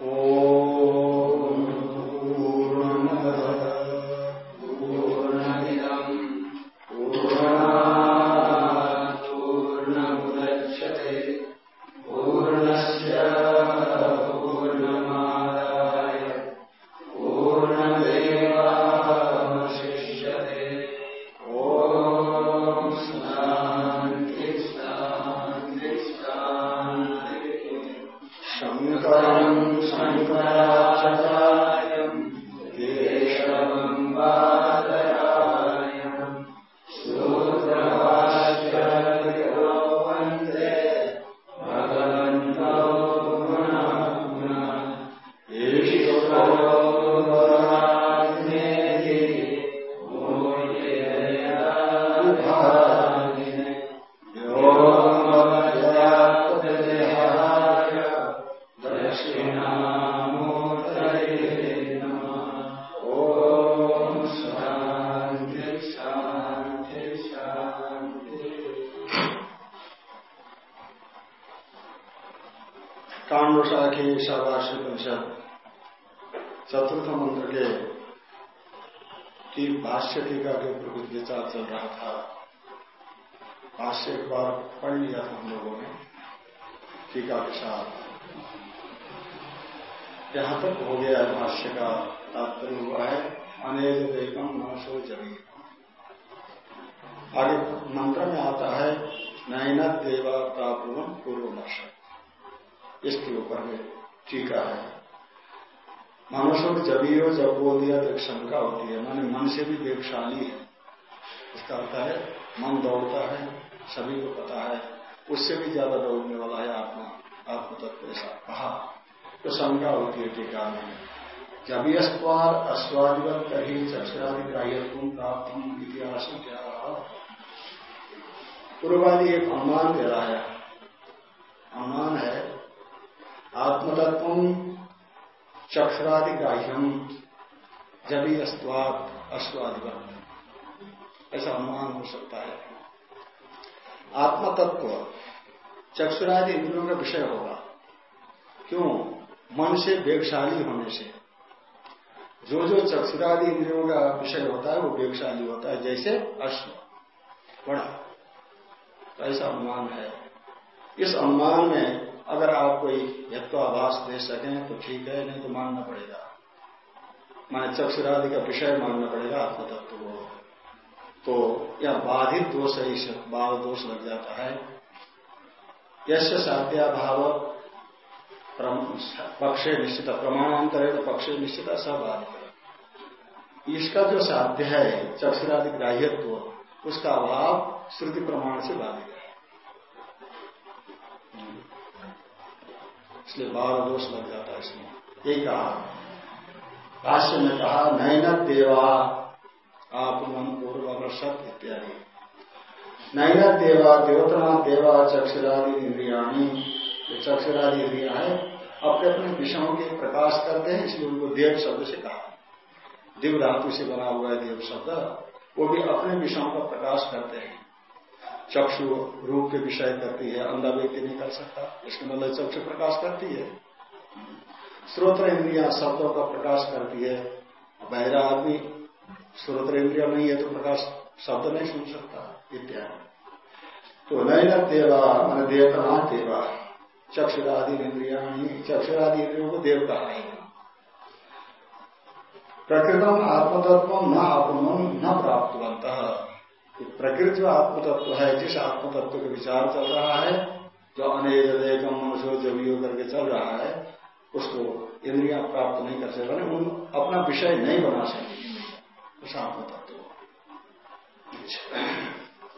ओ पूर्वादि एक अनुमान दे रहा है। अनुमान है आत्मतत्व चक्षुरादि ग्राह्यम जबी अस्वाद अस्वादिवत ऐसा अनुमान हो सकता है। आत्मतत्व, चक्षुरादि इंद्रियों का विषय होगा। क्यों? मन से वेगशाली होने से। जो जो चक्षुरादि इंद्रियों का विषय होता है, वो वेगशाली होता है, जैसे अश्व। बड़ा। तो ऐसा अनुमान है। इस अनुमान में अगर आप कोई यत्वाभाष दे सकें तो ठीक है, नहीं तो मानना पड़ेगा। माने चक्षुरादि का विषय मानना पड़ेगा आत्मतत्व को तो यह बाधित दोष है, इस बाध दोष लग जाता है। यश साध्याभाव पक्षे निश्चित तो पक्षे निश्चित असाबाधित इसका जो साध्य है, चक्षुरादि ग्राह्यत्व, उसका अभाव श्रुति प्रमाण से बाधित है। इसलिए बारह दोष लग जाता है इसमें। यही कहा, भाष्य में कहा, नैन देवा आप मन पूर्व सत्य इत्यादि। नैन देवा, देवतना देवा, चक्षुरादि इंद्रियाणी जो चक्षुरादि इंद्रिया है अपने अपने विषयों के प्रकाश करते हैं, इसलिए उनको देव शब्द से कहा। दिव धातु से बना हुआ है देव शब्द, वो भी अपने विषयों का प्रकाश करते हैं। चक्षु रूप के विषय करती है, अंधा व्यक्ति नहीं कर सकता, इसके मतलब चक्षु प्रकाश करती है। श्रोत्र इंद्रिया शब्दों का प्रकाश करती है। बहरा आदमी श्रोत्र इंद्रिया नहीं है तो प्रकाश शब्द नहीं सुन सकता, इत्यादि। तो नैन देवा, मान देवता देवा, चक्षुरादि इंद्रिया नहीं, चक्षुरादि इंद्रियों को देव नहीं। प्रकृतम आत्मतत्व न आत्मन न प्राप्त बनता प्रकृति जो आत्मतत्व है, जिस आत्म तत्व का विचार चल रहा है, जो अनेक एकम मनुष्य जमीय करके चल रहा है, उसको इंद्रिया प्राप्त नहीं कर सकते, उन अपना विषय नहीं बना सकते। उस आत्मतत्व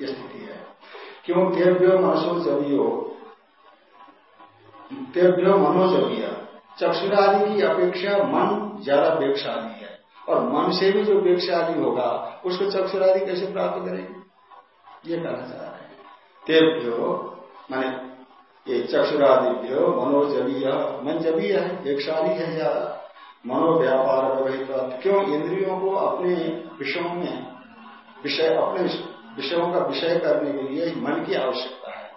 ये स्थिति है। क्यों? तेव्यो मनसो जबियो तेव्यो मनोजबिया चक्षुरादि की अपेक्षा मन ज़्यादा वेगशाली है। और मन से भी जो वेगशाली होगा, उसको चक्षुरादि कैसे प्राप्त करेंगे? ये कहना चाह रहे हैं। तेभ्यो, माने ये चक्षुरादिभ्यो मनोजवीय मन जवीय है वेगशाली है ज़्यादा मनोव्यापार व्यवहित क्यों इंद्रियों को अपने विषयों में, विषय, अपने विषयों का विषय करने के लिए मन की आवश्यकता है।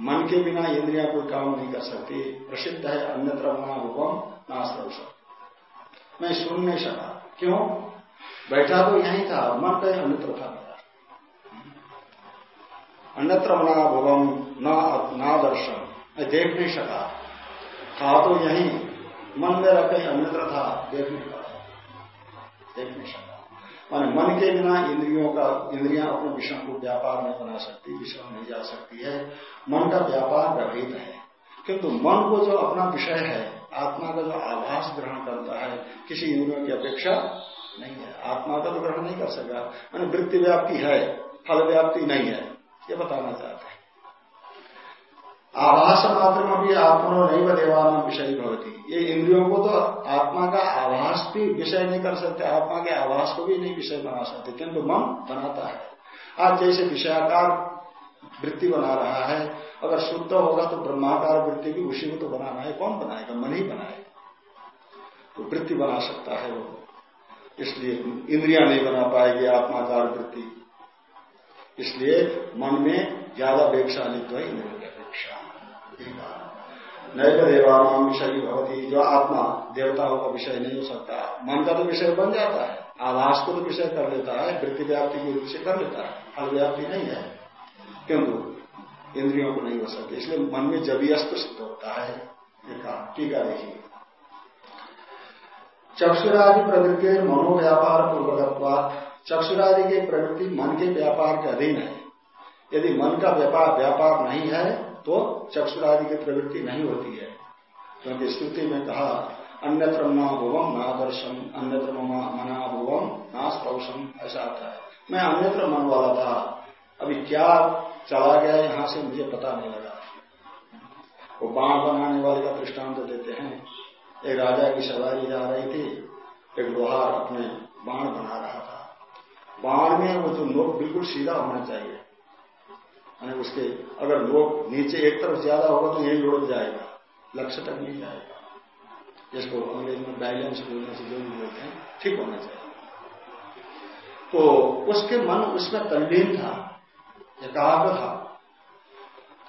मन के बिना इंद्रिया कोई काम नहीं कर सकती, प्रसिद्ध है अन्यत्र महाभुवम नाश मैं सुन नहीं सका। क्यों? बैठा तो यही था मन कहीं अन्यत्र था। मेरा अन्यत्र भवम न दर्शन। मैं देख नहीं सका। था तो यही, मन मेरा कहीं अन्यत्र था, देख नहीं पाया। देख नहीं सका। माने मन के बिना इंद्रियों का इंद्रियाँ अपने विषय को व्यापार नहीं बना सकती विषय नहीं जा सकती है। मन का व्यापार प्रभेद है। किंतु मन को जो अपना विषय है आत्मा का जो आभास ग्रहण करता है, किसी इंद्रियों की अपेक्षा नहीं है। आत्मा का तो ग्रहण नहीं कर सका। मैंने वृत्ति व्याप्ति है, फल व्याप्ति नहीं है, ये बताना चाहते हैं। आभास मात्र में भी आत्मा नहीं देवान विषय भवती। ये इंद्रियों को तो आत्मा का आभास भी विषय नहीं कर सकते, आत्मा के आभास को भी नहीं विषय बना सकते, किंतु मन बनाता है। आज जैसे विषयाकार वृत्ति बना रहा है। अगर शुद्ध होगा तो ब्रह्माकार वृत्ति भी उसी को तो बनाना है। कौन बनाएगा? मन ही बनाएगा। तो वृत्ति बना सकता है वो। इसलिए इंद्रिया नहीं बना पाएगी आत्माकार वृत्ति। इसलिए मन में ज़्यादा वेगशालित्व ही नहीं अपेक्षा। नैव देवानाम विषय भवती। जो आत्मा देवताओं का विषय नहीं हो सकता। मन का तो विषय बन जाता है। आवास को तो विषय कर लेता है। वृत्ति व्याप्ति के रूप से कर लेता है। फल व्याप्ति नहीं है। किंतु इंद्रियों को नहीं हो इसलिए मन में जब अस्त सिद्ध होता है टीका देखिए। चक्षुरादि प्रवृत्ति मनोव्यापार पूर्वक चक्षुरादि की प्रवृत्ति मन के व्यापार के अधीन है। यदि मन का व्यापार व्यापार नहीं है तो चक्षुरादि की प्रवृत्ति नहीं होती है। क्योंकि स्तुति में कहा, अन्यत्र भुवम ना दर्शन अन्यत्र मना ना स्पौषम ऐसा आता है। मैं अन्यत्र मन वाला था। अभी क्या चला गया, यहाँ से मुझे पता नहीं लगा। वो बाण बनाने वाले का दृष्टांत देते हैं। एक राजा की सवारी जा रही थी, एक लोहार अपने बाण बना रहा था। बाण में वो जो नोक बिल्कुल सीधा होना चाहिए। यानी उसके अगर नोक नीचे एक तरफ़ ज़्यादा होगा तो यही लुढ़क जाएगा, लक्ष्य तक नहीं जाएगा। जिसको अंग्रेज़ में बैलेंस बोलने से जो बोलते हैं, ठीक होना चाहिए। तो उसके मन उसमें तल्लीन था। एकाग्र था।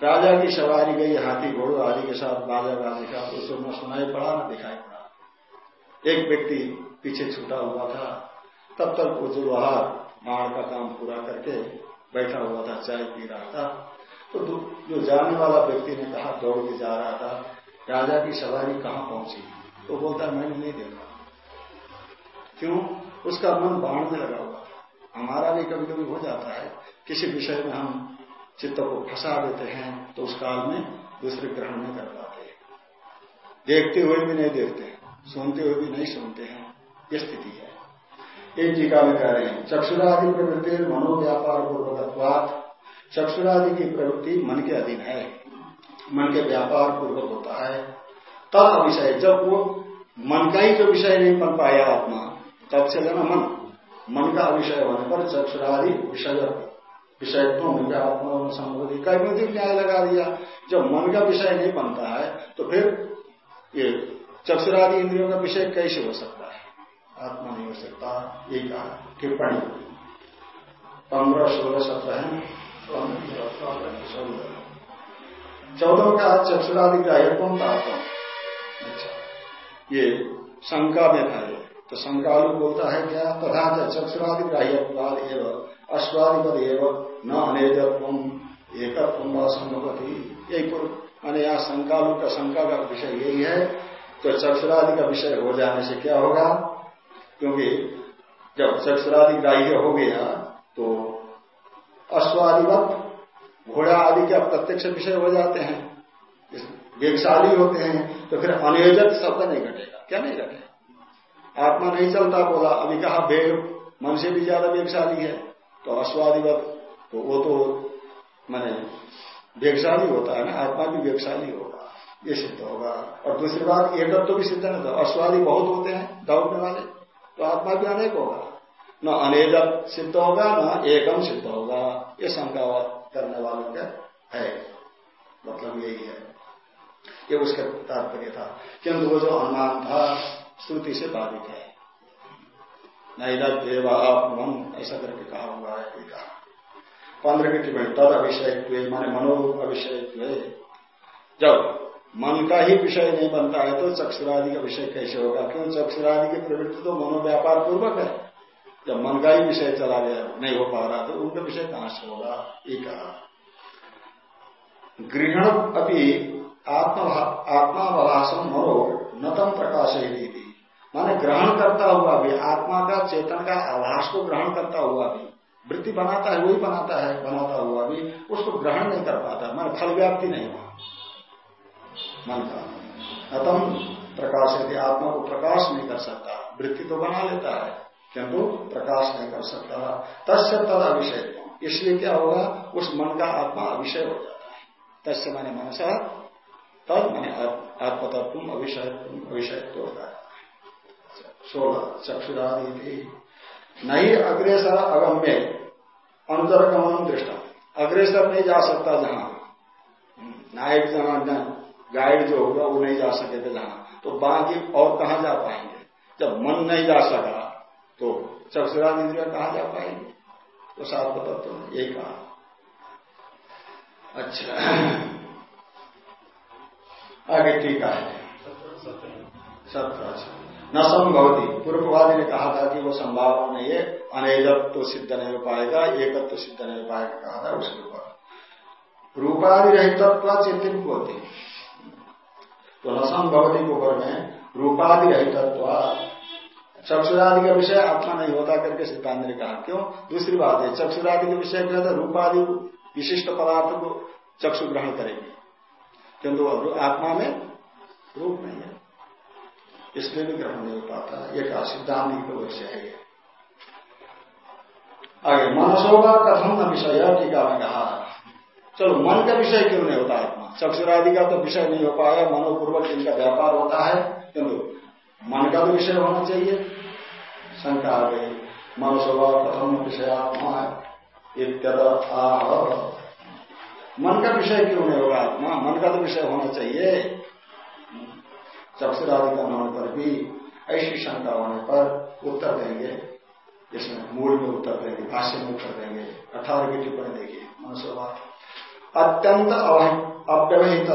राजा की सवारी गई हाथी घोड़ो आदि के साथ बाजा गाने का तो उसको न सुनाई पड़ा न, दिखाई पड़ा। एक व्यक्ति पीछे छूटा हुआ था। तब तक वो जो लोहार बाढ़ का काम पूरा करके बैठा हुआ था, चाय पी रहा था। तो जो जाने वाला व्यक्ति ने कहा, दौड़ के जा रहा था, राजा की सवारी कहाँ पहुँची? तो बोलता, मैंने नहीं देखा। क्यों? उसका मन बाढ़ में लगा हुआ था। हमारा भी कभी कभी हो जाता है किसी विषय में हम चित्त को फंसा देते हैं तो उस काल में दूसरे ग्रहण नहीं कर पाते देखते हुए भी नहीं देखते सुनते हुए भी नहीं सुनते हैं। ये स्थिति है। एक टीका में कह रहे हैं, चक्षुरादि प्रवृत्ति मनोव्यापार पूर्वक चक्षुरादि की प्रवृत्ति मन के अधीन है। मन के व्यापार पूर्वक होता है। तब विषय जब वो मन का ही जो विषय नहीं बन पाया आत्मा तब से लेना मन। मन का विषय होने पर चक्षुरादि विषय विषयत्व मन का आत्मा संबोधि कैमुदिक न्याय लगा दिया। जब मन का विषय नहीं बनता है तो फिर ये चक्षुरादि इंद्रियों का विषय कैसे हो सकता है? आत्मा नहीं हो सकता, ये कहा टिप्पणी। पंद्रह, सोलह, सत्रह है। चौदह का चक्षरादि का चक्षुरादि ग्राह्यत्व का आत्मा अच्छा ये शंका में था तो शंकालु बोलता है, क्या तथा चक्षुरादि ग्राह्यवाद एवं, अश्वादिपद एवं, न अनेजत्व एकत्व व संभवती यही माने यहाँ शंकालु का शंका का विषय यही है तो चक्षुरादि का विषय हो जाने से क्या होगा? क्योंकि जब चक्षुरादि ग्राह्य हो गया तो अश्वादिवत, घोड़ा आदि के प्रत्यक्ष विषय हो जाते हैं। वेगशाली होते हैं तो फिर अनियोजक शब्द नहीं घटेगा। क्या नहीं घटेगा? आत्मा नहीं चलता बोला, अभी कहा वेग मन से भी ज़्यादा वेगशाली है। तो अश्वादिवत तो वो तो मैंने वेगशाली होता है ना, आत्मा भी वेगशाली होगा, ये सिद्ध होगा। और दूसरी बात एकत्व तो भी सिद्ध नहीं होता अश्वादी बहुत होते हैं दौड़ने वाले तो आत्मा भी अनेक होगा। न अनेक सिद्ध होगा, न एकम सिद्ध होगा, ये शंका करने वालों का है। मतलब यही है। ये उसका तात्पर्य था। किंतु वो जो अनुमान था श्रुति से बाधित है। नैदा देवा मन ऐसा करके कहा हुआ है कहा। पंद्रह की टिप्पणी, तद अभिषय माने मनो अभिषय जब मन का ही विषय नहीं बनता है तो चक्षुरादि का विषय कैसे होगा? क्यों? चक्षुरादि की प्रवृत्ति तो मनोव्यापार पूर्वक है। जब मन का ही विषय चला गया, नहीं हो पा रहा तो उनका विषय कहाँ से होगा? ये कहा। गृहण अभी आत्मावलासम मनो नतम प्रकाश ही थी माने ग्रहण करता हुआ भी, आत्मा का चेतन का आभास को ग्रहण करता हुआ भी, वृत्ति बनाता है, वही बनाता है, बनाता हुआ भी, उसको ग्रहण नहीं कर पाता, माने फल व्याप्ति नहीं हुआ। मन का। अतम प्रकाश यदि आत्मा को प्रकाश नहीं कर सकता, वृत्ति तो बना लेता है, किंतु प्रकाश नहीं कर सकता। तस्य तद अभिषय इसलिए क्या होगा, उस मन का आत्मा अभिषय हो जाता है। तस्य माने मनसा, तद माने आत्मतत्व अभिषय तो होता है। सोलह चक्षुरादि नहीं अग्रेसर अगम्य अंतर गमन दृष्टा। अग्रेसर नहीं जा सकता जहाँ। नायक जहाँ गाइड जो होगा वो नहीं जा सके थे जहाँ। तो बाकी और कहा जा पाएँगे? जब मन नहीं जा सका तो चक्षुरा इंद्रिया कहा जा पाएँगे? तो सात बता तो यही कहा। अच्छा। आगे टीका है। सत्र अच्छा। न संभवती पूर्ववादी ने कहा था कि वो संभावना नहीं है। अनेजत तो सिद्ध नहीं हो पाएगा, एकत्व तो सिद्ध नहीं हो पाएगा कहा था उसके ऊपर। रूपादि रहित चिंतित होती तो रसम भवती ऊपर में रूपादि रहितत्व चक्षुरादि का विषय आत्मा नहीं होता करके सिद्धांत ने कहा, क्यों? दूसरी बात है, चक्षुरादि के विषय क्या था रूपादि विशिष्ट पदार्थ को चक्षु ग्रहण करेंगे। किंतु आत्मा में रूप नहीं है। इसलिए भी ग्रहण नहीं हो पाता, ये कहा, सिद्धांत का विषय है आगे मनसो का कथम न विषय, टीका में कहा, चलो, मन का विषय क्यों नहीं होता आत्मा चक्षुरादि का तो विषय नहीं हो पाया मनोपूर्वक इनका व्यापार होता है किंतु मन का तो विषय होना चाहिए। शंका आ गई मनोस्वभाव प्रथम विषय आत्मा मन का विषय क्यों नहीं होगा? आत्मा मन का तो विषय होना चाहिए। चक्षुरादि का होने पर भी ऐसी शंका होने पर उत्तर देंगे। इसमें मूल में उत्तर देंगे, भाष्य में उत्तर देंगे अठारह की टिप्पणी देखिए मनोस्वभाव अत्यंत अव्यवहित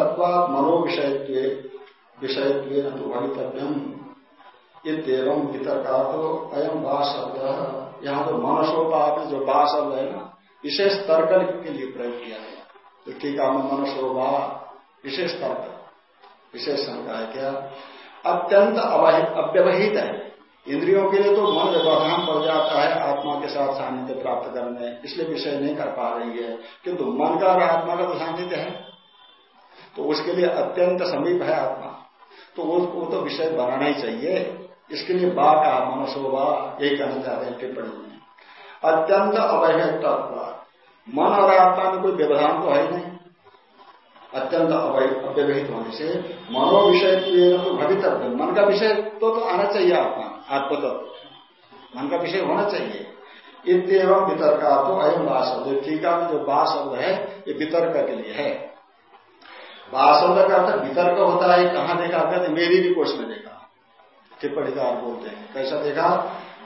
मनो विषयत्व विषयत्व न तो भवितव्यम इतम वितर्का तो अयम बा शब्द। यहाँ तो मनसोपाप जो बा शब्द है ना, विशेष तर्क के लिए प्रयोग किया गया। तो टीका में मनसोबा विशेष तर्क। विशेष है क्या? अत्यंत अव्यवहित है। इंद्रियों के लिए तो मन व्यवधान पड़ जाता है आत्मा के साथ सानिध्य प्राप्त करने इसलिए विषय नहीं कर पा रही है। किंतु मन का और आत्मा का तो सानिध्य है। तो उसके लिए अत्यंत समीप है आत्मा। तो वो, वो तो विषय बनाना ही चाहिए। इसके लिए बा का मनसोबा यही कहना चाहते हैं टिप्पणी में। अत्यंत अवैध तत्व। मन और आत्मा में कोई व्यवधान तो है नहीं। अत्यंत अव्यवहित होने से मनो विषय तो भवितव्य मन का विषय तो, तो आना चाहिए आत्मा आत्मतत्व मन का विषय होना चाहिए। इतम वितर्क तो अयम बा शब्द टीका में जो बा शब्द है ये वितर्क के लिए है। बा शब्द का अर्थ वितर्क होता है कहाँ देखा? कहते मेरी भी कोष में देखा। टिप्पणीकार बोलते हैं। कैसा देखा?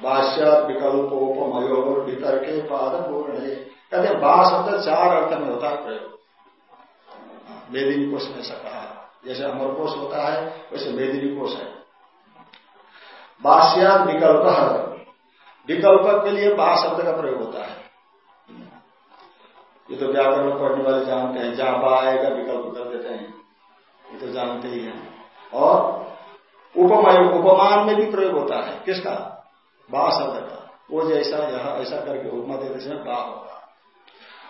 भाष्य विकल्पोपमयोर वितर्के पाद पूर्ण कहते बा शब्द चार अर्थ में होता है प्रयोग। मेदिनी कोष में ऐसा कहा जैसे अमर कोष होता है, वैसे मेदिनी कोष है। बास्या विकल्प विकल्प के लिए बा शब्द का प्रयोग होता है। ये तो व्याकरण पढ़ने वाले जानते हैं, जहाँ बा आएगा, विकल्प कर देते हैं। ये तो जानते ही हैं। और उपमय, उपमान में भी प्रयोग होता है। किसका? बा शब्द का। वो जैसा, यह ऐसा करके उपमा देते हैं बा होगा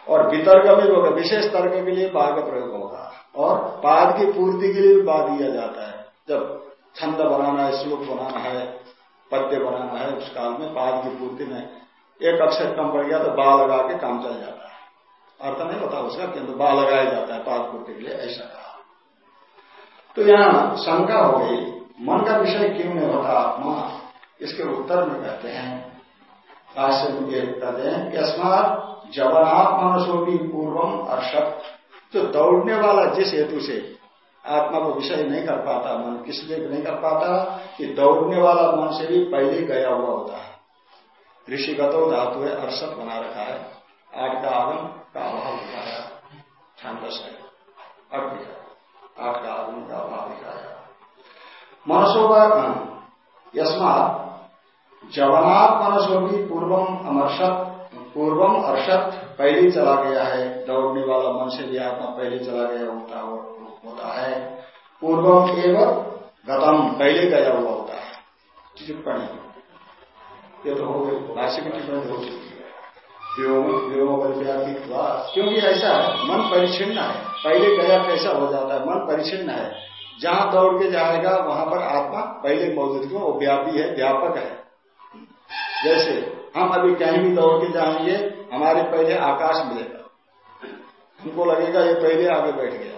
और वितर्क में होगा विशेष तर्क के लिए बाघ प्रयोग होगा। और पाद की पूर्ति के लिए भी बा दिया जाता है। जब छंद बनाना है, श्लोक बनाना है, पद्य बनाना है, उस काल में पाद की पूर्ति में एक अक्षर कम पड़ गया तो बा लगा के काम चल जाता है। अर्थ नहीं होता उसका किंतु बा लगाया जाता है पाद पूर्ति के लिए, ऐसा कहा। तो यहाँ शंका हो गई, मन का विषय क्यों नहीं होता आत्मा? इसके उत्तर में कहते हैं, भाष्य में कहते हैं कि अस्मात जवनात् मनसोपी पूर्वम अर्षत जो दौड़ने वाला जिस हेतु से आत्मा को विषय नहीं कर पाता, मन किस लिए नहीं कर पाता, कि दौड़ने वाला मन से भी पहले गया हुआ होता है। ऋषिगतो धातु है अर्षत बना रखा है। आठ का आगम का अभाव दिखाया छांदस है। आठ दिखाया का आगम का अभाव दिखाया मनसोगा यस्मात जवनात् मनसो भी पूर्वम अमर्षत। पूर्वम अर्षत पहले चला गया है, दौड़ने वाला मन से भी आत्मा पहले चला गया होता होता है। पूर्वम एवं गतम, पहले गया हुआ होता है। टिप्पणी। ये तो हो गई, भाष्य की टिप्पणी हो चुकी है। क्योंकि ऐसा है, मन परिचिन्न है। पहले गया कैसा हो जाता है? मन परिचिन्न है। जहाँ दौड़ के जाएगा, वहाँ पर आत्मा पहले मौजूद क्यों व्यापी है, व्यापक है। जैसे हम अभी कहीं भी दौड़ के जाएँगे, हमारे पहले आकाश मिलेगा। हमको लगेगा ये पहले आगे बैठ गया।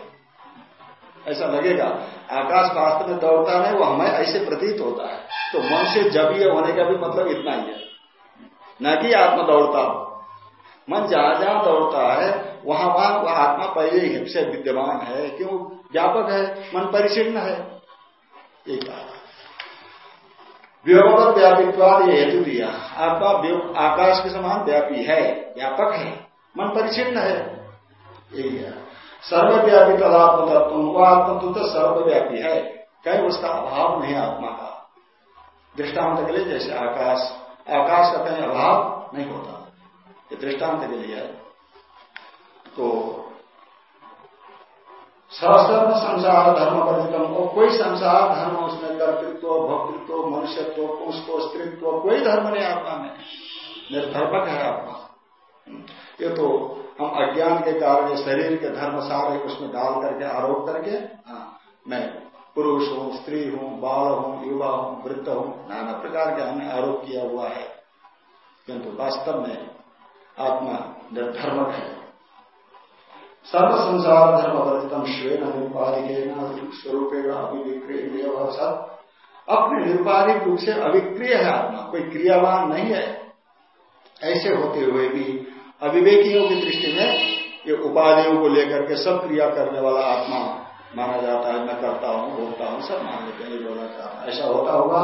ऐसा लगेगा। आकाश वास्तव में दौड़ता नहीं वो हमें ऐसे प्रतीत होता है। तो मन से जब ये होने का भी मतलब इतना ही है। न कि आत्मा दौड़ता हो। मन जहाँ जहाँ दौड़ता है, वहाँ वहाँ वह आत्मा पहले ही से विद्यमान है। क्यों? व्यापक है। मन परिचिन्न है। एक बात व्योमपद व्यापित्वाद हेतु दिया। आत्मा आकाश के समान व्यापी है, व्यापक है, मन परिचिन्न है। यही है। सर्वव्यापी तदात्म तत्व वो आत्म तो सर्वव्यापी है। कहीं उसका अभाव नहीं आत्मा का। दृष्टांत के लिए जैसे आकाश आकाश का कहीं अभाव नहीं होता। ये दृष्टांत के लिए है। तो सहस्त्र संसार धर्म वर्जितम और कोई संसार धर्म उसमें कर्तृत्व, भक्तृत्व, मनुष्यत्व पुष्प स्त्रीत्व, कोई धर्म नहीं आत्मा में। निर्धर्मक है आत्मा। ये तो हम अज्ञान के कारण शरीर के धर्म सारे उसमें डाल करके आरोप करके हाँ मैं पुरुष हूँ, स्त्री हूँ, बाल हूँ, युवा हूँ, वृद्ध हूँ, नाना प्रकार के हमने आरोप किया हुआ है। किंतु वास्तव में आत्मा निर्धर्मक है। सर्व संसार धर्म वर्जितम श्वेन निरुपाधिक स्वरूप अभिविक्रिय अपने निरुपाधिक रूप से अभिक्रिय है आत्मा, कोई क्रियावान नहीं है। ऐसे होते हुए भी अविवेकियों की दृष्टि में ये उपाधियों को लेकर के सब क्रिया करने वाला आत्मा माना जाता है, मैं करता हूँ, बोलता हूँ, सब मान लेते हैं बोला जाता ऐसा होता हुआ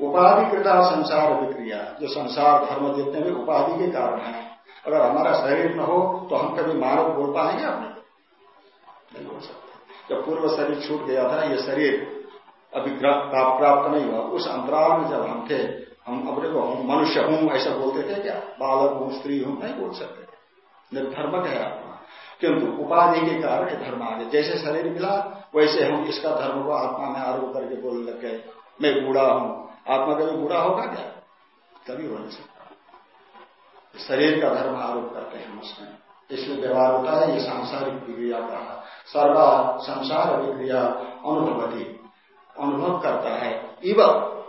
उपाधिकृता संसार विक्रिया, जो संसार धर्म जितने भी उपाधि के कारण है अगर हमारा शरीर न हो तो हम कभी मानव बोल पाएँगे अपने नहीं बोल सकते। जब पूर्व शरीर छूट गया था, ये शरीर अभी प्राप्त नहीं हुआ। उस अंतराल में जब हम थे, हम अपने को मनुष्य हूँ, ऐसा बोलते थे क्या? बालक हूँ, स्त्री हूँ, नहीं बोल सकते। निर्धर्मक है आत्मा। किंतु उपाधि के कारण धर्म आ गए जैसे शरीर मिला, वैसे हम इसका धर्म को आत्मा में आरोप करके बोलने लग गए। मैं बूढ़ा हूँ। आत्मा कभी बूढ़ा होगा क्या? कभी हो नहीं सकता शरीर का धर्म आरोप करते हैं उसमें। इसलिए व्यवहार होता है, ये सांसारिक विक्रिया का सर्वा संसार विक्रिया अनुभवती। अनुभव करता है, इव।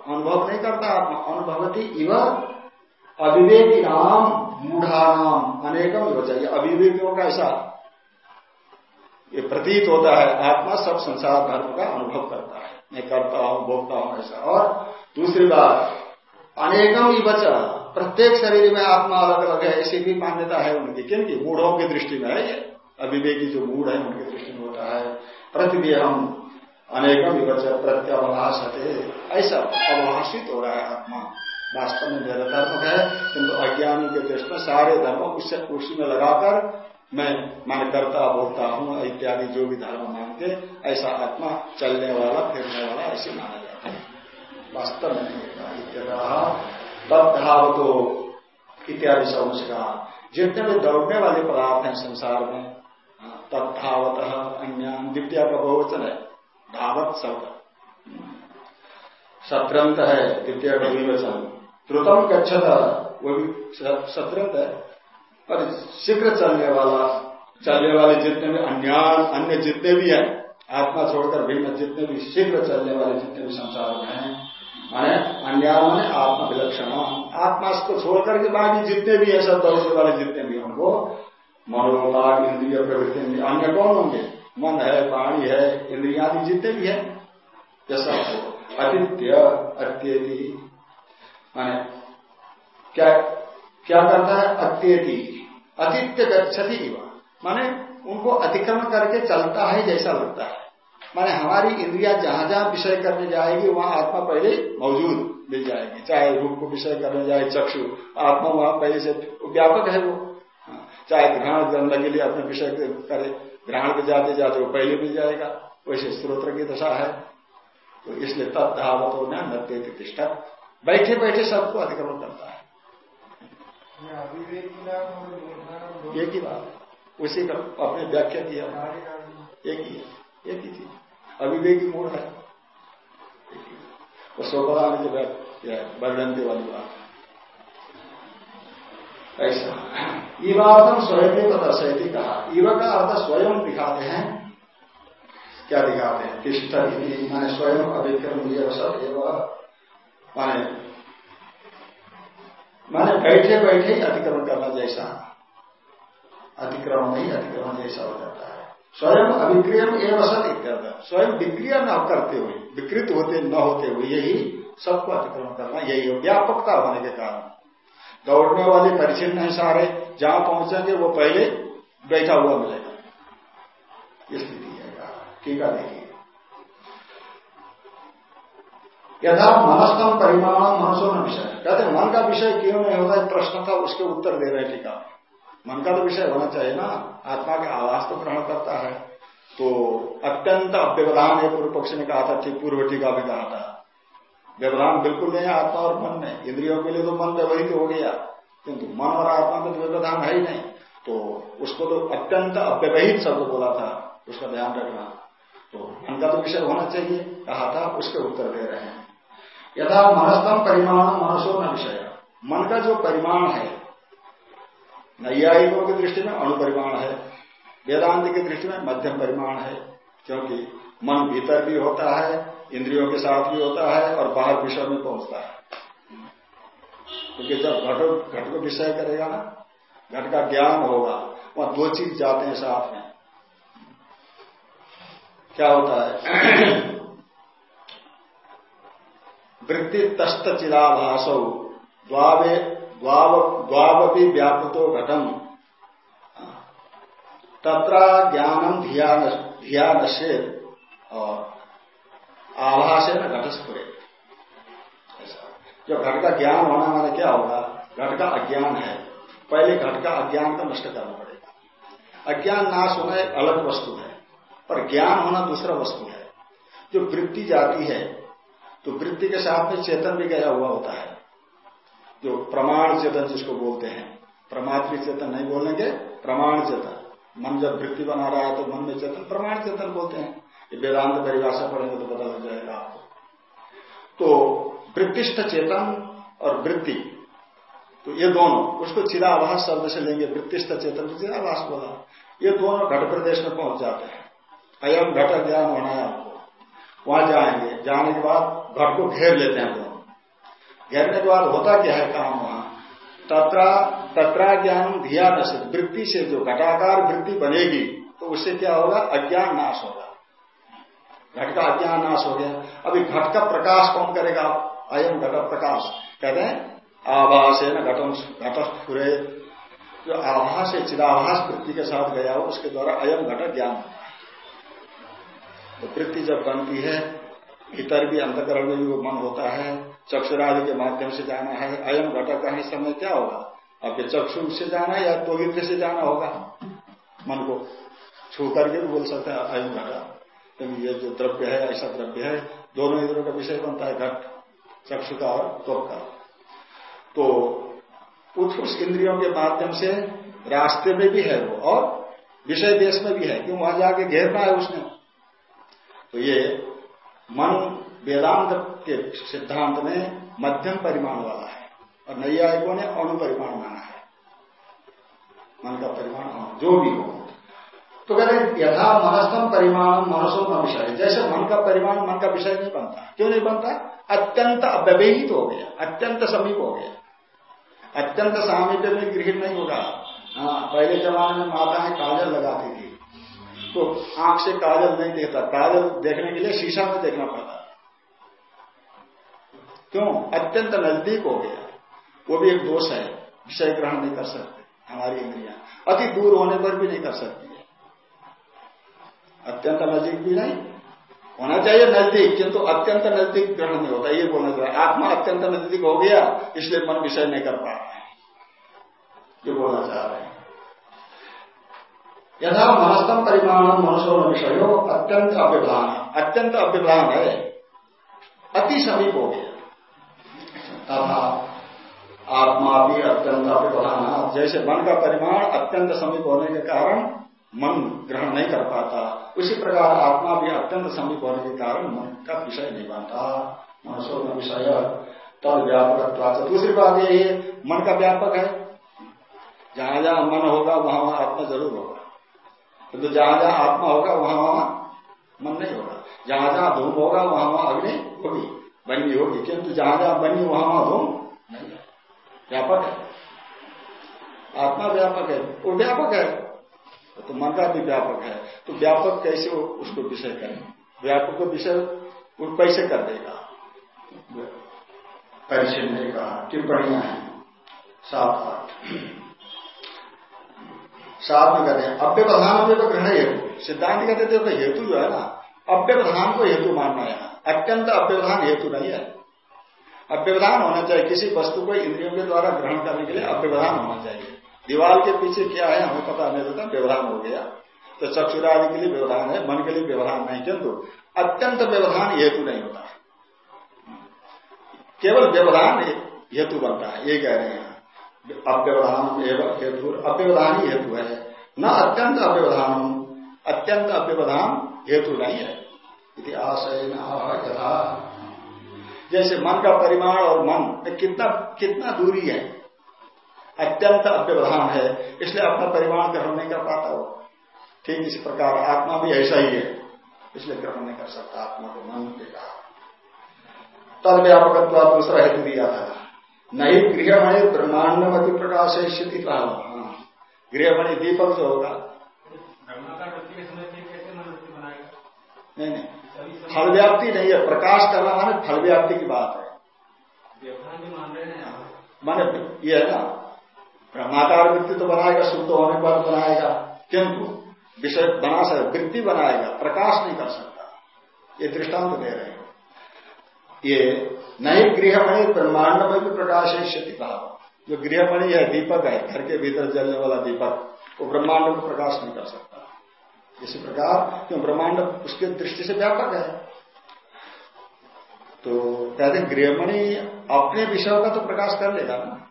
अनुभव नहीं करता, आत्मा अनुभवती इव। अविवेकी नाम, मूढ़ा नाम, अनेकम चाहिए अविवेकियों का ऐसा ये प्रतीत होता है, आत्मा सब संसार धर्म का अनुभव करता है। मैं करता हूँ, भोगता हूँ ऐसा। और दूसरी बात, अनेकम इवच प्रत्येक शरीर में आत्मा अलग अलग है, ऐसी भी मान्यता है उनकी। क्योंकि मूढ़ों की दृष्टि में है ये। अविवेकी जो मूढ़ है, उनकी दृष्टि में होता है। प्रतिभी हम अनेकम विवच प्रत्यवलास है ऐसा अवभाषित हो रहा है आत्मा। वास्तव में मेरा धर्म है, किंतु अज्ञानी के दृष्टि में सारे धर्म उससे कुर्सी में लगाकर मैं मान करता बोलता हूँ, इत्यादि जो भी धर्म मानते, ऐसा आत्मा चलने वाला, फिरने वाला, ऐसे माना जाता है। वास्तव में तब तो इत्यादि सब उसका जितने भी दौड़ने वाले पदार्थ हैं संसार में हाँ, तब धावत अन्य द्वितीय का बहुवचन है धावत शब्द। सत्रंत है द्वितीय का विवचन द्रुतम गच्छत वो भी सत्रंत है। पर शीघ्र चलने वाला चलने वाले जितने भी अन्यान अन्य जितने भी हैं आत्मा छोड़कर भिन्न जितने भी शीघ्र चलने वाले जितने भी संसार में हैं माने अन्य माने आत्मा विलक्षण आत्मा को छोड़कर के बाकी जितने भी है सब दौड़ने वाले जितने भी उनको मनोभाग इंद्रिय प्रवृत्ति अन्य कौन होंगे? मन है पाणी है, इंद्रिया जितने भी है, जैसा अतिथ्य अत्यति माने क्या क्या करता है? अत्यति अतिथ्य गच्छति माने उनको अतिक्रमण करके चलता है जैसा लगता है। माने हमारी इंद्रिया जहाँ जहाँ विषय करने जाएगी वहाँ आत्मा पहले मौजूद मिल जाएगी। चाहे रूप को विषय करने जाए चक्षु आत्मा वहाँ पहले से व्यापक है वो। हाँ। चाहे ग्रहण करने के लिए अपने विषय करे ग्रहण के जाते जाते वो पहले मिल जाएगा। वैसे स्त्रोत्र की दशा है। तो इसलिए तब धावतों में नत्य प्रतिष्ठा बैठे बैठे सबको अतिक्रमण करता है। एक ही बात उसी का अपने व्याख्या किया। एक ही। एक ही चीज़। अविवेकी मूल है वो सोपदा में जो वर्णनते वाली बात। ऐसा। ईवादम स्वयं दर्शयती कहा। ईवा का अर्थ स्वयं दिखाते हैं। क्या दिखाते हैं? तिष्ठ माने स्वयं अभिक्रम सब एवं। माने माने बैठे बैठे ही अतिक्रमण करना जैसा। अतिक्रमण नहीं, अतिक्रमण जैसा हो जाता है। स्वयं अभिक्रियम एवं सत इत्यर्थ। स्वयं विक्रिया न करते हुए, विकृत होते, न होते हुए, यही सबको अतिक्रमण करना, यही हो व्यापकता होने के कारण। दौड़ने वाले परिचिन है सारे, जहाँ पहुँचेंगे, वो पहले बैठा हुआ मिलेगा। स्थिति है टीका देखिए। यथा मनस्तम परिमाण मनसो न विषय। कहते मन का विषय क्यों नहीं होता प्रश्न था, उसके उत्तर दे रहे टीका मन का तो विषय होना चाहिए ना। आत्मा के आवास तो ग्रहण करता है। तो अत्यंत अव्यवधान है, पूर्व पक्ष ने कहा था, ठीक पूर्व टीका भी कहा था। व्यवधान बिल्कुल नहीं है आत्मा और मन में। इंद्रियों के लिए तो मन व्यवहित हो गया। किंतु मन और आत्मा में तो व्यवधान है ही नहीं। तो उसको तो अत्यंत अव्यवहित शब्द बोला था, उसका ध्यान रखना। तो मन का तो विषय होना चाहिए, कहा था, उसके उत्तर दे रहे हैं। यथा मनस्तम परिमाण मनसो न विषय। मन का जो परिमाण है नैयायिकों की दृष्टि में अणुपरिमाण है, वेदांत की दृष्टि में मध्यम परिमाण है, क्योंकि मन भीतर भी होता है, इंद्रियों के साथ भी होता है और बाहर विषय में पहुँचता है। क्योंकि जब घट घट को विषय करेगा ना, घट का ज्ञान होगा, वहाँ दो चीज़ जाते हैं साथ में। क्या होता है? वृत्ति तस्त चिदाभासो, द्वावे द्वावी व्यापृतो घटम। तत्र ज्ञानम धिया नशेद और आभास है ना घटस्फुरे। जो घट का ज्ञान होना माने क्या होगा? घट का अज्ञान है। पहले घट का अज्ञान का नष्ट करना पड़ेगा। अज्ञान नाश होना एक अलग वस्तु है। पर ज्ञान होना दूसरा वस्तु है। जो वृत्ति जाती है तो वृत्ति के साथ में चेतन भी गया हुआ होता है। जो प्रमाण चेतन जिसको बोलते हैं, प्रमात्री चेतन नहीं बोलेंगे, प्रमाण चेतन। मन जब वृत्ति बना रहा है तो मन में चेतन, प्रमाण चेतन बोलते हैं। ये वेदांत परिभाषा पढ़ेंगे तो पता लग जाएगा आपको। तो वृत्तिष्ठ चेतन और वृत्ति तो ये दोनों, उसको चिराभास शब्द से लेंगे, वृत्तिष्ठ चेतन तो चिराभास बोला। ये दोनों घट प्रदेश में पहुँच जाते हैं। अयम घट ज्ञान होना है आपको। वहाँ जाएँगे, जाने के बाद घट को घेर लेते हैं दोनों। घेरने के बाद होता क्या है काम वहाँ। तत्रा तत्रा ज्ञान धिया न वृत्ति से जो घटाकार वृत्ति बनेगी तो उससे क्या होगा? अज्ञान नाश होगा। घट का अज्ञान नाश हो गया। अभी घट का प्रकाश कौन करेगा? अयम घट प्रकाश। कहते हैं, आभास है ना घटम घट फुरे जो आभास है, चिदाभास वृत्ति के साथ गया हो, उसके द्वारा अयम घट ज्ञान तो वृत्ति जब बनती है भीतर भी अंतकरण में भी वो मन होता है, चक्षुरादि के माध्यम से जाना है, अयम घटक का ही समय क्या होगा? आपके चक्षु से जाना है या तो से जाना होगा? मन को छू करके भी बोल सकते हैं, अयम घटा क्योंकि ये जो द्रव्य है, ऐसा द्रव्य है, दोनों इंद्रों का विषय बनता है घट, चक्षु का और त्वक का। तो उस इंद्रियों के माध्यम से रास्ते में भी है वो, और विषय देश में भी है, क्यों वहाँ जाके घेरना है उसने? तो ये मन वेदांत के सिद्धांत में मध्यम परिमाण वाला है और नैयायिकों ने अणु परिमाण माना है। मन का परिमाण जो भी हो। तो कहते हैं, यथा मनस्थम परिमाण मनसो का विषय। जैसे मन का परिमाण, मन का विषय नहीं बनता। क्यों नहीं बनता? अत्यंत अव्यवहित हो गया। अत्यंत समीप हो गया। अत्यंत सामीप्य में गृहित नहीं होगा हाँ पहले जमाने में माताएँ काजल लगाती थी। तो आँख से काजल नहीं देखता। काजल देखने के लिए शीशा में देखना पड़ता क्यों? अत्यंत नज़दीक हो गया। वो भी एक दोष है। विषय ग्रहण नहीं कर सकते, हमारी इंद्रिया। अति दूर होने पर भी नहीं कर सकती अत्यंत नज़दीक भी नहीं। होना चाहिए नज़दीक, किंतु अत्यंत नज़दीक ग्रहण नहीं होता। ये बोलना चाहिए, आत्मा अत्यंत नज़दीक हो गया, इसलिए मन विषय नहीं कर पा रहा है। ये बोलना चाह रहे हैं। यथा मनस्तम परिमाण मनुष्य विषय अत्यंत अव्यवधान अत्यंत अव्यवधान है। अति समीप हो गया। तथा आत्मा भी अत्यंत अव्यवधान जैसे मन का परिमाण अत्यंत समीप होने के कारण मन ग्रहण नहीं कर पाता। उसी प्रकार आत्मा भी अत्यंत समीप होने के कारण मन का विषय नहीं बनता। मनुष्य में विषय तब व्यापक दूसरी बात यही मन का व्यापक है। जहाँ जहाँ मन होगा, वहाँ वहाँ आत्मा ज़रूर होगा। किंतु तो जहाँ जहाँ आत्मा होगा, वहाँ वहाँ मन नहीं होगा। जहाँ जहाँ धूम होगा, वहाँ वहाँ अग्नि होगी, बनी होगी। किंतु जहाँ जहाँ बनी, वहाँ वहाँ धूम नहीं है। व्यापक है। आत्मा व्यापक है, वो व्यापक है। तो मन का भी व्यापक है। तो व्यापक कैसे उसको विषय करें। व्यापक को विषय, वो कैसे कर देगा? परिचय ने कहा टिप्पणियाँ हैं। सात आठ। सात में कहते हैं अव्यवधान अव्यव ग्रहण हेतु सिद्धांत कहते थे तो हेतु जो है ना अव्यवधान को हेतु मानना है अत्यंत अव्यवधान हेतु नहीं है अव्यवधान होना चाहिए किसी वस्तु को इंद्रियों के द्वारा ग्रहण करने के लिए अव्यवधान होना चाहिए दीवार के पीछे क्या है हमें पता नहीं होता व्यवधान हो गया तो चक्षुरादि के लिए व्यवधान है मन के लिए व्यवधान नहीं किंतु अत्यंत व्यवधान हेतु नहीं होता केवल व्यवधान हेतु बनता है ये कह रहे हैं अव्यवधान एवं हेतु, अव्यवधान ही हेतु है। न अत्यंत अव्यवधान अत्यंत अव्यवधान हेतु नहीं है। इतिहास यथा। जैसे मन का परिमाण और मन में कितना कितना दूरी है। अत्यंत अव्यवधान है, इसलिए अपना परिमाण ग्रहण नहीं कर पाता वो। ठीक इसी प्रकार आत्मा भी ऐसा ही है, इसलिए ग्रहण नहीं कर सकता आत्मा को मन के कहा तद व्यापक दूसरा हेतु दिया था नहीं गृहमणि ब्रह्मांडमति प्रकाश है स्थिति कहा। गृहमणि दीपक जो होगा नहीं नहीं फल व्याप्ति नहीं है प्रकाश करना माने फल व्याप्ति की बात है माने ये है ना ब्रह्माकार वृत्ति तो बनाएगा शुद्ध होने पर बनाएगा किंतु विषय बना सकता वृत्ति बनाएगा प्रकाश नहीं कर सकता ये दृष्टांत दे रहे हैं ये नई गृहमणि ब्रह्मांड में भी प्रकाश है क्षति कहा जो गृहमणि है दीपक है, घर के भीतर जलने वाला दीपक, वो ब्रह्मांड में प्रकाश नहीं कर सकता। इसी प्रकार, क्यों ब्रह्मांड उसके दृष्टि से व्यापक है? तो कहते गृहमणि अपने विषयों का तो प्रकाश कर लेगा ना।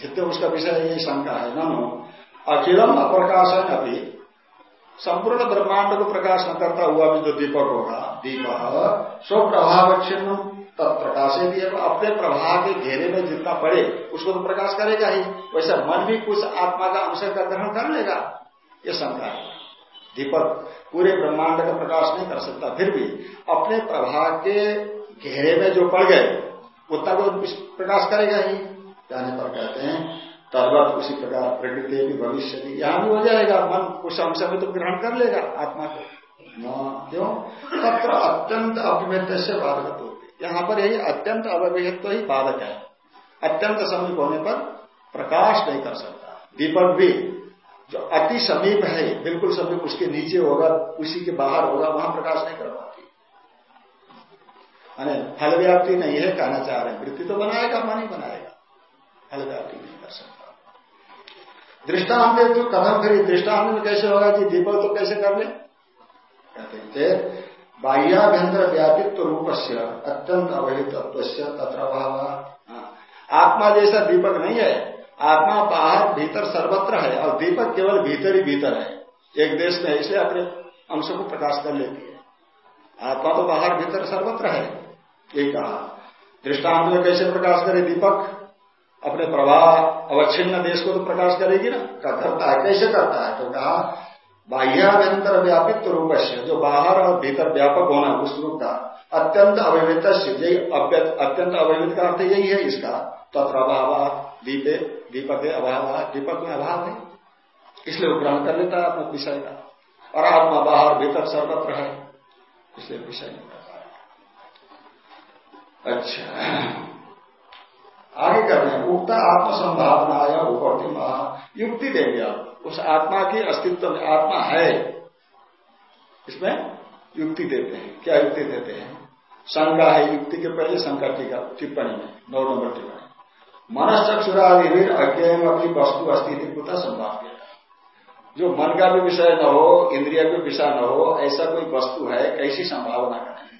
जितने उसका विषय यही शंका है। नो अखिलम अप्रकाशन अभी संपूर्ण ब्रह्मांड को प्रकाश न करता हुआ भी जो दीपक होगा, दीपक स्व प्रभाव छिन्न तत्प्रकाशे भी है अपने प्रभाव के घेरे में जितना पड़े, उसको तो प्रकाश करेगा ही। वैसे मन भी कुछ आत्मा का अंश का ग्रहण कर लेगा। ये शंका है। दीपक पूरे ब्रह्मांड का प्रकाश नहीं कर सकता, फिर भी अपने प्रभाव के घेरे में जो पड़ गए, उतना तो प्रकाश करेगा ही। जाने पर कहते हैं, तदवत उसी प्रकार प्रकृति भी भविष्य भी यहाँ भी हो जाएगा। मन उस अंश में तो ग्रहण कर लेगा आत्मा को। क्यों? तत्र अत्यंत अभिमित से बाधक यहाँ पर यही अत्यंत अभिमित ही बाधक है। अत्यंत समीप होने पर प्रकाश नहीं कर सकता। दीपक भी जो अति समीप है, बिल्कुल समीप उसके नीचे होगा, उसी के बाहर होगा, वहाँ प्रकाश नहीं कर पाती। फल व्याप्ति नहीं है, कहना चाह रहे वृत्ति तो बनाएगा, मन ही बनाएगा। फल व्याप्ति नहीं कर सकता। दृष्टांत तो कथम फिर दृष्टांत में कैसे होगा कि दीपक तो कैसे कर ले? कहते बाह्याभ्यंतर व्यापित्व रूप से अत्यंत अवहित तत्व से। आत्मा जैसा दीपक नहीं है, आत्मा बाहर भीतर सर्वत्र है, और दीपक केवल भीतर ही भीतर है। एक देश में इसलिए अपने अंश को प्रकाश कर लेती है। आत्मा तो बाहर भीतर सर्वत्र है ये कहा। दृष्टांत में कैसे प्रकाश करे दीपक? अपने प्रभाव अवच्छिन्न देश को तो प्रकाश करेगी ना। करता है, कैसे करता है? तो कहा बाह्याभ्यंतर व्यापित रूप से जो बाहर और भीतर व्यापक होना उस रूप का अत्यंत अवैवित यही अत्यंत अवैवित का अर्थ यही है इसका। तत्र अभाव दीपे, दीपक अभाव दीपक में अभाव है इसलिए वो ग्रहण कर लेता है अपने विषय का। और आत्मा बाहर, भीतर सर्वत्र है। इसलिए विषय नहीं कर अच्छा। आगे कहते हैं। उक्त आत्म संभावना या उपवर्ति युक्ति देंगे आप उस आत्मा की अस्तित्व में आत्मा है, इसमें युक्ति देते हैं। क्या युक्ति देते हैं? शंका है, युक्ति के पहले शंका टीका टिप्पणी में, नौ नंबर टिप्पणी मनश्चक्षुरादिवीर अज्ञान अपनी वस्तु अस्तित्व कुता संभाव्य। जो मन का भी विषय न हो, इंद्रिया का विषय न हो, ऐसा कोई वस्तु है, कैसी संभावना करें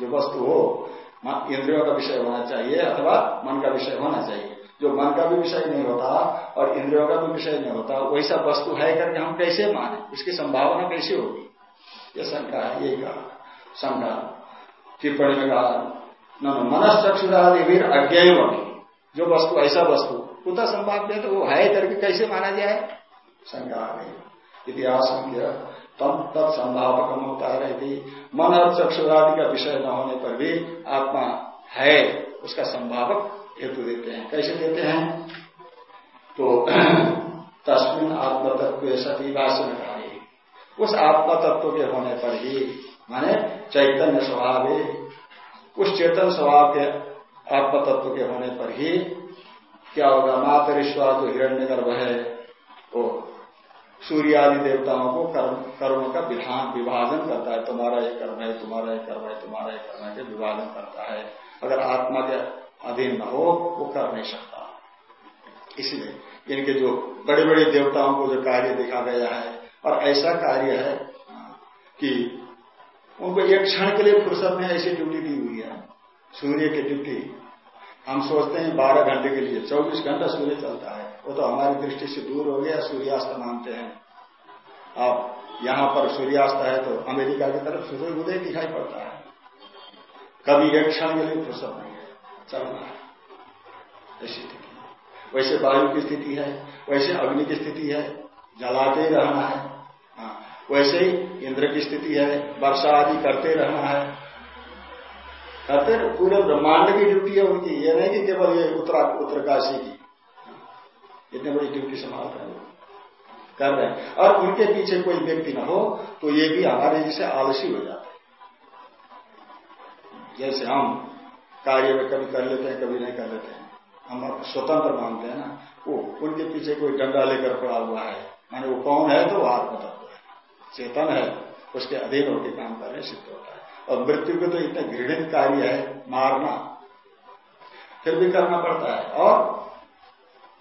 जो वस्तु हो इंद्रियों का विषय होना चाहिए, अथवा मन का विषय होना चाहिए। जो मन का भी विषय नहीं होता और इंद्रियों का भी विषय नहीं होता, वैसा वस्तु है करके हम कैसे माने? इसकी संभावना कैसे होगी? ये शंका है, यही कहा शंका। टिप्पणी में कहा, न मनस्चक्षुरादि अज्ञान जो वस्तु, ऐसा वस्तु कुछ संभाव तो वो है करके कैसे माना जाए? शंका आ गई इतिहास तम तत्संभावक होता रहती। मन और चक्षुरादि का विषय न होने पर भी आत्मा है, उसका संभावक हेतु देते हैं। कैसे देते हैं? तो तस्मिन आत्म तत्व सती भाषण कार्य उस आत्मा तत्व के होने पर ही, माने चैतन्य स्वभाव, उस चेतन स्वभाव के आत्म तत्व के होने पर ही क्या होगा? मातरिश्वा जो हिरण्य गर्भ है। वो सूर्य आदि देवताओं को कर्म कर्म का विधान, विभाजन करता है। तुम्हारा ये कर्म है, तुम्हारा ये कर्म है, तुम्हारा ये कर्म है, विभाजन करता है। अगर आत्मा के अधीन न हो, वो कर नहीं सकता। इसलिए इनके जो बड़े बड़े देवताओं को जो कार्य देखा गया है, और ऐसा कार्य है, कि उनको एक क्षण के लिए फुर्सत में ऐसी ड्यूटी दी हुई है। सूर्य की ड्यूटी, हम सोचते हैं बारह घंटे के लिए, चौबीस घंटा सूर्य चलता है। वो तो हमारी दृष्टि से दूर हो गया, सूर्यास्त मानते हैं। अब यहाँ पर सूर्यास्त है तो अमेरिका की तरफ़ सूर्य उदय दिखाई पड़ता है। कभी एक क्षण के लिए फुर्सत चलना ऐसी स्थिति। वैसे वायु की स्थिति है वैसे अग्नि की स्थिति है जलाते ही रहना है। हाँ, वैसे ही इंद्र की स्थिति है वर्षा आदि करते रहना है। करते पूरे ब्रह्मांड की ड्यूटी है उनकी ये नहीं कि केवल ये उत्तरा उत्तरकाशी की। इतने बड़ी ड्यूटी संभाल रहे हैं। कर रहे हैं। और उनके पीछे कोई व्यक्ति ना हो तो ये भी हमारे जैसे आलसी हो जाते जैसे हम कार्य में कभी कर लेते हैं, कभी नहीं कर लेते हैं। हम स्वतंत्र मानते हैं ना। वो उनके पीछे कोई डंडा लेकर पड़ा हुआ है। माने वो कौन है तो वो आत्म है। चेतन है, उसके अधीन होकर काम कर रहे सिद्ध होता है। और मृत्यु को तो इतना घृणित कार्य है, मारना, फिर भी करना पड़ता है। और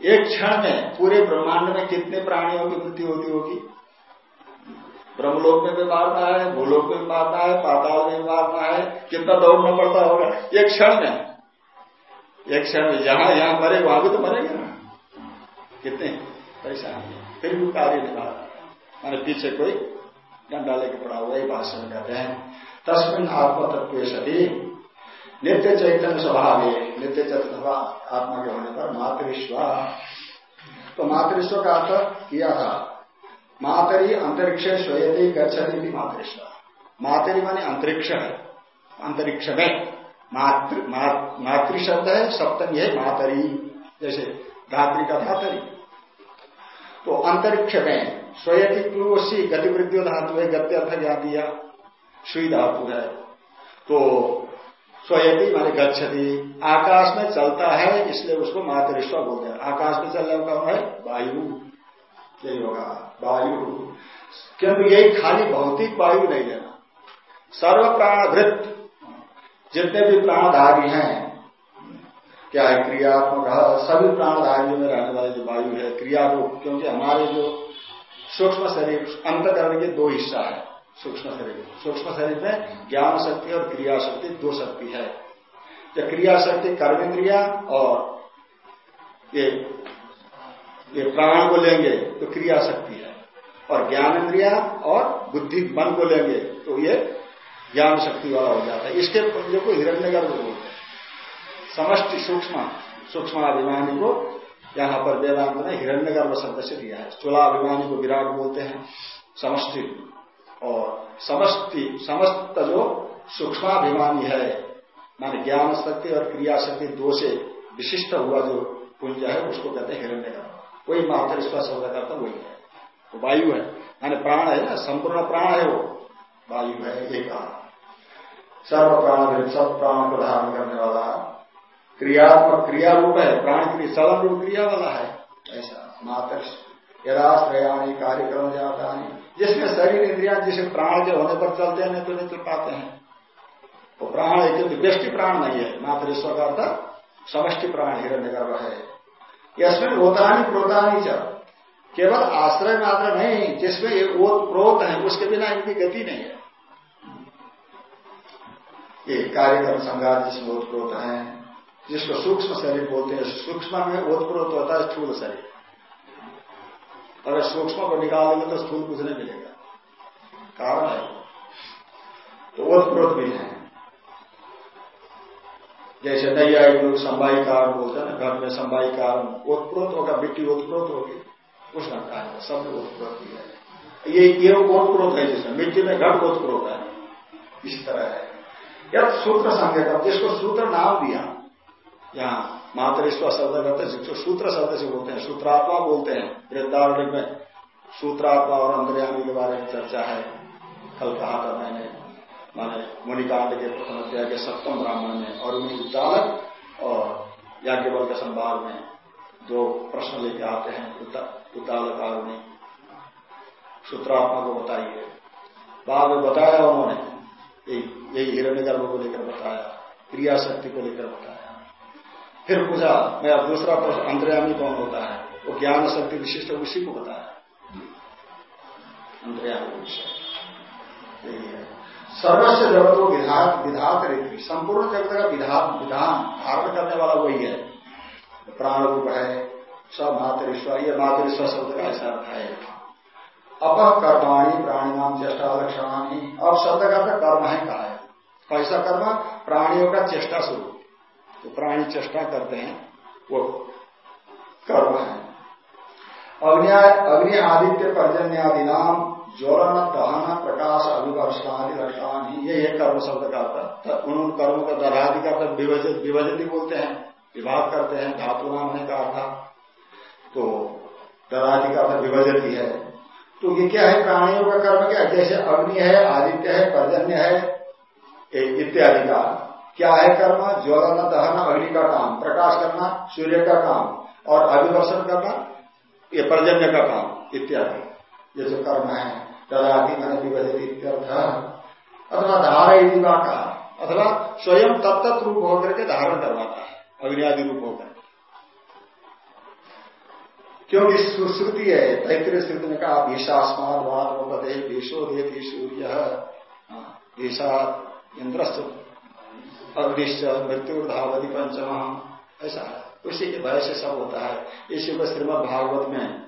एक क्षण में, पूरे ब्रह्मांड में कितने प्राणियों की मृत्यु होती होगी? ब्रह्मलोक में भी मारना है, भूलोक में भी मारना है, पाताल में भी मारना है। कितना दौड़ना पड़ता होगा? एक क्षण में। एक क्षण में, जहाँ यहाँ मरे, वहाँ भी तो मरेंगे ना। कितने? पैसा फिर भी कार्य निभा मैंने पीछे कोई डंडा लेके पड़ा हुआ भाषण कहते हैं। तस्मिन आत्म तत्व सभी नित्य चैतन्य स्वभाव। है नित्य चैतन्य आत्मा के होने पर मातृस्व तो मातृस्व का अर्थ किया था। मातरी अंतरिक्ष स्वयं गच्छती मातृस्व मातरी माने अंतरिक्ष है। अंतरिक्ष में मातृ मातृ शब्द है, सप्तमी है मातरी, जैसे धात्री का धातरी। तो अंतरिक्ष में स्वयं गतिवृद्धि धातु है, गति अर्थ क्या दिया? सुई धातु है। तो स्वयति माने गच्छति। आकाश में चलता है, इसलिए उसको मातृश्व बोलते हैं। आकाश में चलने का है? वायु। यही होगा। वायु। क्योंकि यही खाली भौतिक वायु नहीं लेना सर्व प्राणभृत जितने भी प्राणधारी हैं, क्या है क्रियात्मक? सभी प्राणधारियों में रहने वाले जो वायु है क्रिया रूप क्योंकि हमारे जो सूक्ष्म शरीर, अंतकरण के दो हिस्सा है। सूक्ष्म शरीर। सूक्ष्म शरीर में ज्ञान शक्ति और क्रिया शक्ति दो शक्ति है। क्रिया शक्ति कर्मेंद्रिया और ये ये प्राण को लेंगे तो क्रिया शक्ति है। और ज्ञान इंद्रिया और बुद्धि मन को लेंगे तो ये ज्ञान शक्ति वाला हो जाता है। इसके पुंज को हिरण्यगर्भ बोलते हैं। समष्टि सूक्ष्म, सूक्ष्माभिमानी को यहाँ पर वेदांत ने हिरण्यगर्भ शब्द से दिया है। चूलाभिमानी को विराट बोलते हैं समष्टि और समष्टि समस्त जो सूक्ष्माभिमानी है, माने ज्ञान शक्ति और क्रिया शक्ति दो से विशिष्ट हुआ जो पुंज है, उसको कहते हैं हिरण्य का वही मात्र इसका शब्द करता वही है। वो वायु है। यानी प्राण है ना, संपूर्ण प्राण है वो। वायु है एक सर्व प्राण सब प्राण को धारण करने वाला। क्रियात्मक क्रिया रूप है, प्राण क्रिया चलन रूप क्रिया वाला है। ऐसा मात्र यदाश्रयाणी, कार्यक्रम जाता जिसमें शरीर, इंद्रिया जिसे प्राण के होने पर चलते हैं नहीं तो नहीं चल पाते हैं। वो प्राण है, क्योंकि व्यष्टि प्राण नहीं है। मात्र ईश्वर का अर्थ प्राण, हिरण्य गर्भ है। यशमें रोतानी प्रोतानी चल। केवल आश्रय मात्र नहीं, जिसमें ये प्रोत है, उसके बिना इनकी गति नहीं है। ये कार्यक्रम संघात जिसमें ओत प्रोत है, जिसको सूक्ष्म शरीर बोलते हैं, सूक्ष्म में ओत प्रोत होता है स्थूल शरीर। अगर सूक्ष्म को निकाल देंगे तो स्थूल कुछ नहीं मिलेगा। कारण है। तो ओत प्रोत भी है। जैसे नैया लोग संवाई कारण बोलते हैं ना, घर में संवाई कारण ओतप्रोत होगा, मिट्टी ओतप्रोत होगी। उस घंटा है सब ओतप्रोत ही है। ये ये ओतप्रोत है जिसमें, मिट्टी में घट ओतप्रोत है। इस तरह है। यह सूत्र संज्ञा जिसको सूत्र नाम दिया, यहाँ मातृश्व शब्द करते जिसको सूत्र शब्द से बोलते हैं, सूत्रात्मा बोलते हैं। वृद्धारण में सूत्रात्मा और अंतर्यामी के बारे में चर्चा है। कल कहा था मैंने। माने मुनिकांड के प्रथम अध्याय के सप्तम ब्राह्मण में और उन्हीं उद्दालक और याज्ञवल के संवाद में दो प्रश्न लेके आते हैं उद्दालक और सूत्रात्मा को बताइए। बाद में बताया उन्होंने यही हिरण्य गर्भ को लेकर बताया क्रिया शक्ति को लेकर बताया। फिर पूछा, मैं अब दूसरा प्रश्न, अंतर्यामी कौन होता है? वो ज्ञान शक्ति विशिष्ट उसी को बताया। अंतर्यामी विषय यही है। सर्वस्व जगत को विधात विधात रीति संपूर्ण जगत का विधान विधान धारण करने वाला वही है। प्राण रूप है सब मातृश्वर ये मातृश्वर शब्द का ऐसा अर्थ है। अप कर्माणी प्राणी नाम चेष्टा लक्षणानी। अब शब्द का अर्थ कर्म है कहा है। कैसा कर्म? प्राणियों का चेष्टा स्वरूप तो प्राणी चेष्टा करते हैं, वो कर्म है। अग्नि आदित्य पर्जन्य आदि नाम ज्वलन दहन, प्रकाश अभिवर्षणादि लक्षण ही ये एक कर्म शब्द का था उन कर्म का दरादि का अर्थ विभजित विभजती बोलते हैं, विभाग करते हैं, धातु नाम ने कहा था तो दरादि का अर्थ विभजती है। तो ये क्या है? प्राणियों का कर्म क्या जैसे अग्नि है, आदित्य है, पर्जन्य है इत्यादि का। क्या है कर्म? ज्वलन, दहन, अग्नि का काम, प्रकाश करना, सूर्य का काम, और अभिवर्षण करना, ये पर्जन्य का काम, इत्यादि। ये जो कर्म है तदापि मैंने विभजित अथवा धारा यदि कहा अथवा स्वयं तत्त रूप होकर के धारण करवाता है। अग्नि रूप होकर क्योंकि सुश्रुति है तैतृय श्रुति ने कहा, भीषास्मान वादे भीषो देती सूर्य। भीषा इंद्रश्च अग्निश्च मृत्यु धावती पंचम। ऐसा है। उसी के भय से सब होता है। इसी को श्रीमद भागवत में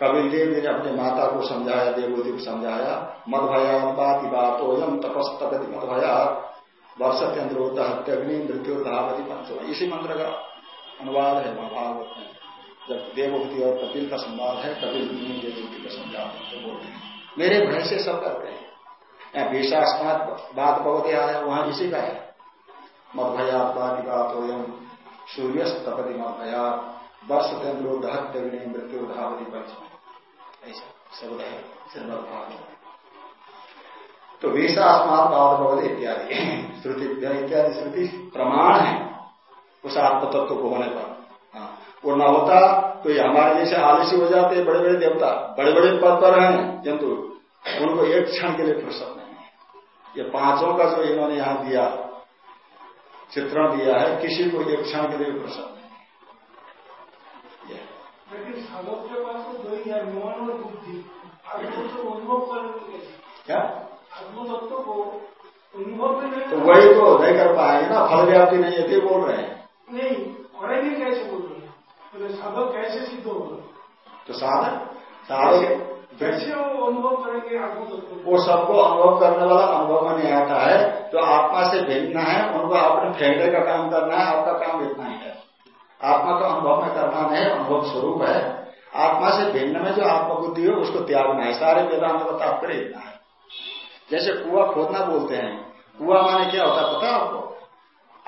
कपिल देव ने अपने माता को समझाया, देवोदी को समझाया मद भया बात बात ओयम तपस्तपति मद भया वर्ष चंद्र होता हत्यग्नि मृत्यु धावती पंचो इसी मंत्र का अनुवाद है महाभारत में। जब देवभूति और कपिल का संवाद है, कपिल देवभूति का समझा तो बोलते हैं मेरे भय से सब करते हैं। यहाँ बात बहुत आया, वहाँ इसी का है। मद भया बात बात ओयम सूर्य तपति भया वर्ष चंद्रो दहत्यग्नि मृत्यु धावती पंचम ऐसा शब्द है श्रीमद तो विषा आत्मात भगवत इत्यादि। श्रुति इत्यादि श्रुति प्रमाण है उस आत्म तत्व को होने पर। हाँ, वो न होता तो ये हमारे जैसे आलसी हो जाते बड़े बड़े देवता। बड़े बड़े पद पर हैं किंतु उनको एक क्षण के लिए फुर्सत नहीं है। ये पाँचों का जो इन्होंने यहाँ दिया चित्रण दिया है किसी को एक क्षण के लिए फुर्सत लेकिन साधक के तो है मन और बुद्धि आत्मतत्व अनुभव करेंगे क्या आत्मतत्व को अनुभव में नहीं तो वही तो नहीं कर पाएँगे ना फल व्याप्ति नहीं है बोल रहे हैं नहीं करेंगे कैसे बोल रहे हैं तो साधक कैसे सिद्ध होगा तो साधक साधक कैसे वो अनुभव करेंगे आत्मतत्व वो सबको अनुभव करने वाला अनुभव में नहीं आता है। जो आत्मा से भिन्न है उनको अपने फेंकने का काम करना है आपका काम इतना ही है। आत्मा का अनुभव में करना नहीं अनुभव स्वरूप है। आत्मा से भिन्न में जो आत्मबुद्धि हो, उसको त्यागना है सारे वेदांत का तात्पर्य इतना है। जैसे कुआ खोदना बोलते हैं, कुआ माने क्या होता है पता आपको?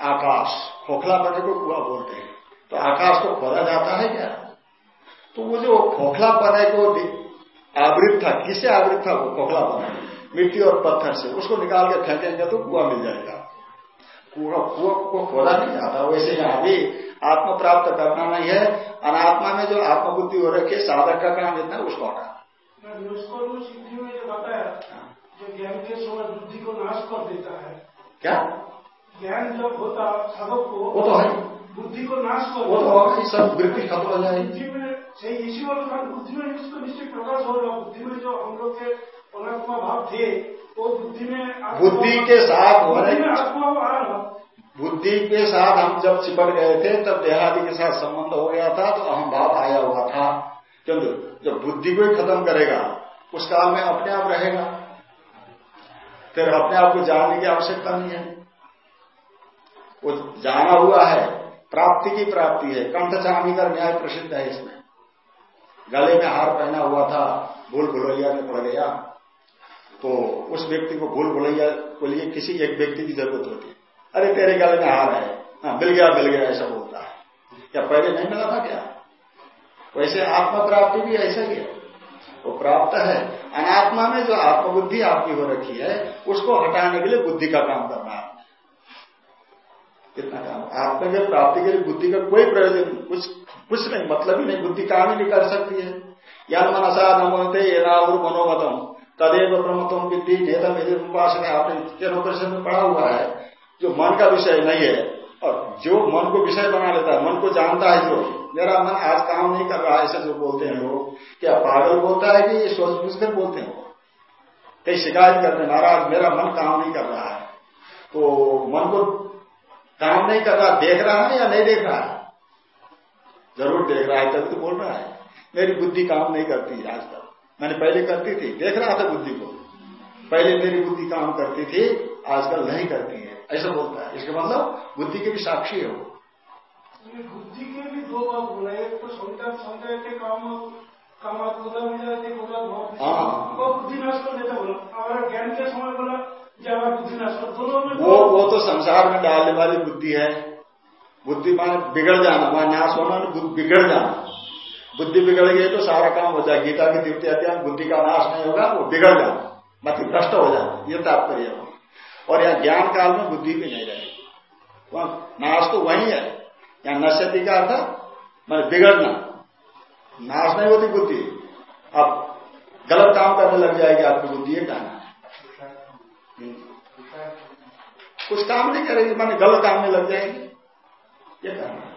आकाश। खोखला पने को कुआ बोलते हैं। तो आकाश को खोदा जाता है क्या? तो वो जो खोखला पने को आवृत था किससे आवृत था वो खोखला पना मिट्टी और पत्थर से। उसको निकाल के फेंकेंगे तो कुआ मिल जाएगा। कुआ कुआ को खोदा नहीं जाता वैसे यहाँ भी आत्म प्राप्त करना नहीं है अनात्मा में जो आत्मबुद्धि हो रखी है साधक का काम इतना उसको हटा सिद्धि में जो बताया जो ज्ञान के समय बुद्धि को नाश कर देता है। क्या? ज्ञान जब होता साधक को वो तो है। बुद्धि को नाश कर वो तो होगा सब वृत्ति खत्म हो जाएगी। बुद्धि में इसी वाले बुद्धि में इसको निश्चित प्रकाश होगा बुद्धि में जो हम लोग के परमात्मा भाव थे वो बुद्धि में बुद्धि के साथ होने आत्मा बुद्धि के साथ हम जब चिपट गए थे तब देहादि के साथ संबंध हो गया था तो अहम भाव आया हुआ था। किंतु जब बुद्धि को ही खत्म करेगा उस काल में अपने आप रहेगा। फिर अपने आप को जानने की आवश्यकता नहीं है। वो जाना हुआ है प्राप्ति की प्राप्ति है। कंठ चामी का न्याय प्रसिद्ध है इसमें। गले में हार पहना हुआ था भूल भुलैया में पड़ गया। तो उस व्यक्ति को भूल भुलैया को लिए किसी एक व्यक्ति की ज़रूरत होती है। अरे, तेरे गले में हार है। हाँ मिल गया मिल गया, ऐसा बोलता है। क्या पहले नहीं मिला था क्या? वैसे आत्मा प्राप्ति भी ऐसा ही है। वो प्राप्त है। अनात्मा में जो आत्मबुद्धि आपकी हो रखी है, उसको हटाने के लिए बुद्धि का काम करना है। कितना काम? आत्मा के प्राप्ति के लिए बुद्धि का कोई प्रयोजन, कुछ कुछ नहीं मतलब ही नहीं, बुद्धि काम ही नहीं कर सकती है। या मनसा नमोते नाम मनोमतम तदेव प्रमतम विद्धि नेतम यदि उपासना आपने में पढ़ा हुआ है, जो मन का विषय नहीं है, और जो मन को विषय बना लेता है, मन को जानता है जो, मेरा मन आज काम नहीं कर रहा है, ऐसा जो बोलते हैं लोग, क्या पागल बोलता है कि ये सोच बुझ कर बोलते हैं? कहीं शिकायत करते महाराज मेरा मन काम नहीं कर रहा है। तो मन को काम नहीं कर रहा, देख रहा है या नहीं देख रहा है? ज़रूर देख रहा है, तभी तो बोल रहा है। मेरी बुद्धि काम नहीं करती आज तक। मैंने पहले करती थी। देख रहा था बुद्धि को। पहले मेरी बुद्धि काम करती थी आजकल नहीं करती है। ऐसा बोलता है। इसका मतलब बुद्धि के भी साक्षी है वो। बुद्धि के भी दो बोला एक तो के काम काम हाँ। बुद्धि नाश कर देता बोला। अगर ज्ञान के समय बोला जब बुद्धि नाश कर दोनों में वो वो तो संसार में डालने वाली बुद्धि है। बुद्धि मान बिगड़ जाना वहाँ न्यास होना बिगड़ जाना। बुद्धि बिगड़ गई तो सारा काम हो जाए, गीता के द्वितीय अध्याय बुद्धि का नाश नहीं होगा, वो बिगड़ जाना मतलब भ्रष्ट हो जाना ये तात्पर्य है और यहाँ ज्ञान काल में बुद्धि भी नहीं रहेगी। वहाँ नाश तो वही है। यहाँ नश्यति का अर्थ मैं बिगड़ना। नाश नहीं होती बुद्धि। अब गलत काम करने लग जाएगी आपकी बुद्धि, ये कहना है। कुछ काम नहीं करेगी, मैंने गलत काम में लग जाएगी, ये कहना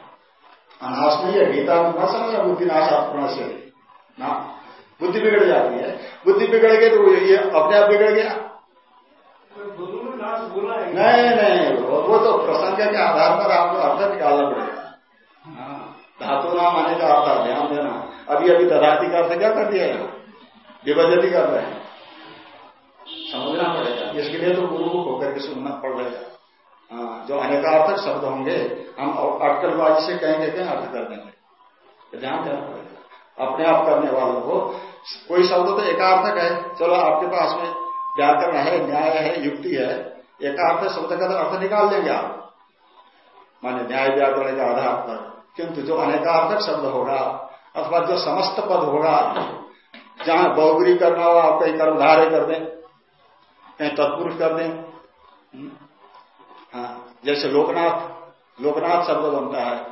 अनाश नहीं है, गीता में न समझ बुद्धि नाशात्मना से। ना, बुद्धि बिगड़ जाती है। बुद्धि बिगड़ गई तो ये अपने आप बिगड़ गया। नहीं नहीं, वो तो प्रसंग के आधार पर आपको अर्थ निकालना पड़ेगा। धातु नाम आने का अर्थ ध्यान देना। अभी अभी दधाती का अर्थ क्या कर दिया है? विभजती कर रहे हैं। समझना पड़ेगा। इसके लिए तो गुरु होकर के सुनना पड़ रहेगा हाँ, जो अनेकार्थक शब्द होंगे हम अटकलबाजी से कहेंगे क्या अर्थ कर देंगे ध्यान देना पड़ेगा। अपने आप करने वालों को कोई शब्द तो एकार्थक है। चलो आपके पास में व्याकरण है न्याय है युक्ति है। एकार्थ शब्द का तो अर्थ निकाल देंगे आप। माने न्याय व्याकरण के आधार पर। किंतु जो अनेकार्थक शब्द होगा अथवा जो समस्त पद होगा जहाँ बहुगुरी करना हो आप कहीं कर्मधारे कर दें कहीं तत्पुरुष कर दें। हाँ जैसे लोकनाथ लोकनाथ शब्द बनता है।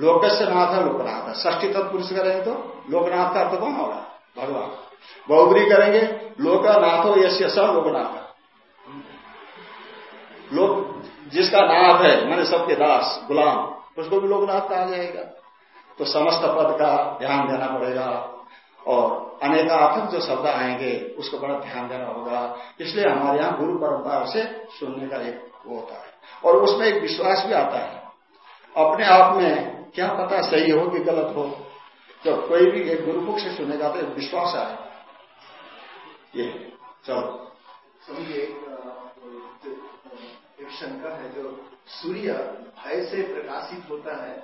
लोकस्य नाथ है? लोकनाथ है। ष्ठी तत्पुरुष करेंगे तो लोकनाथ का अर्थ कौन होगा? भगवान। बहुगुरी करेंगे लोकनाथ यश स लोकनाथ। लोग जिसका नाथ है, मैंने सबके दास, गुलाम, उसको भी लोकनाथ कहा जाएगा। तो समस्त पद का ध्यान देना पड़ेगा और अनेकार्थक जो शब्द आएँगे, उसको बड़ा ध्यान देना होगा। इसलिए हमारे यहाँ गुरु परंपरा से सुनने का एक वो होता है। और उसमें एक विश्वास भी आता है। अपने आप में क्या पता सही हो कि गलत हो। जब कोई भी एक गुरुमुख से सुनेगा तो विश्वास आए ये चलो। समझिए एक शंका है जो सूर्य भय से प्रकाशित होता है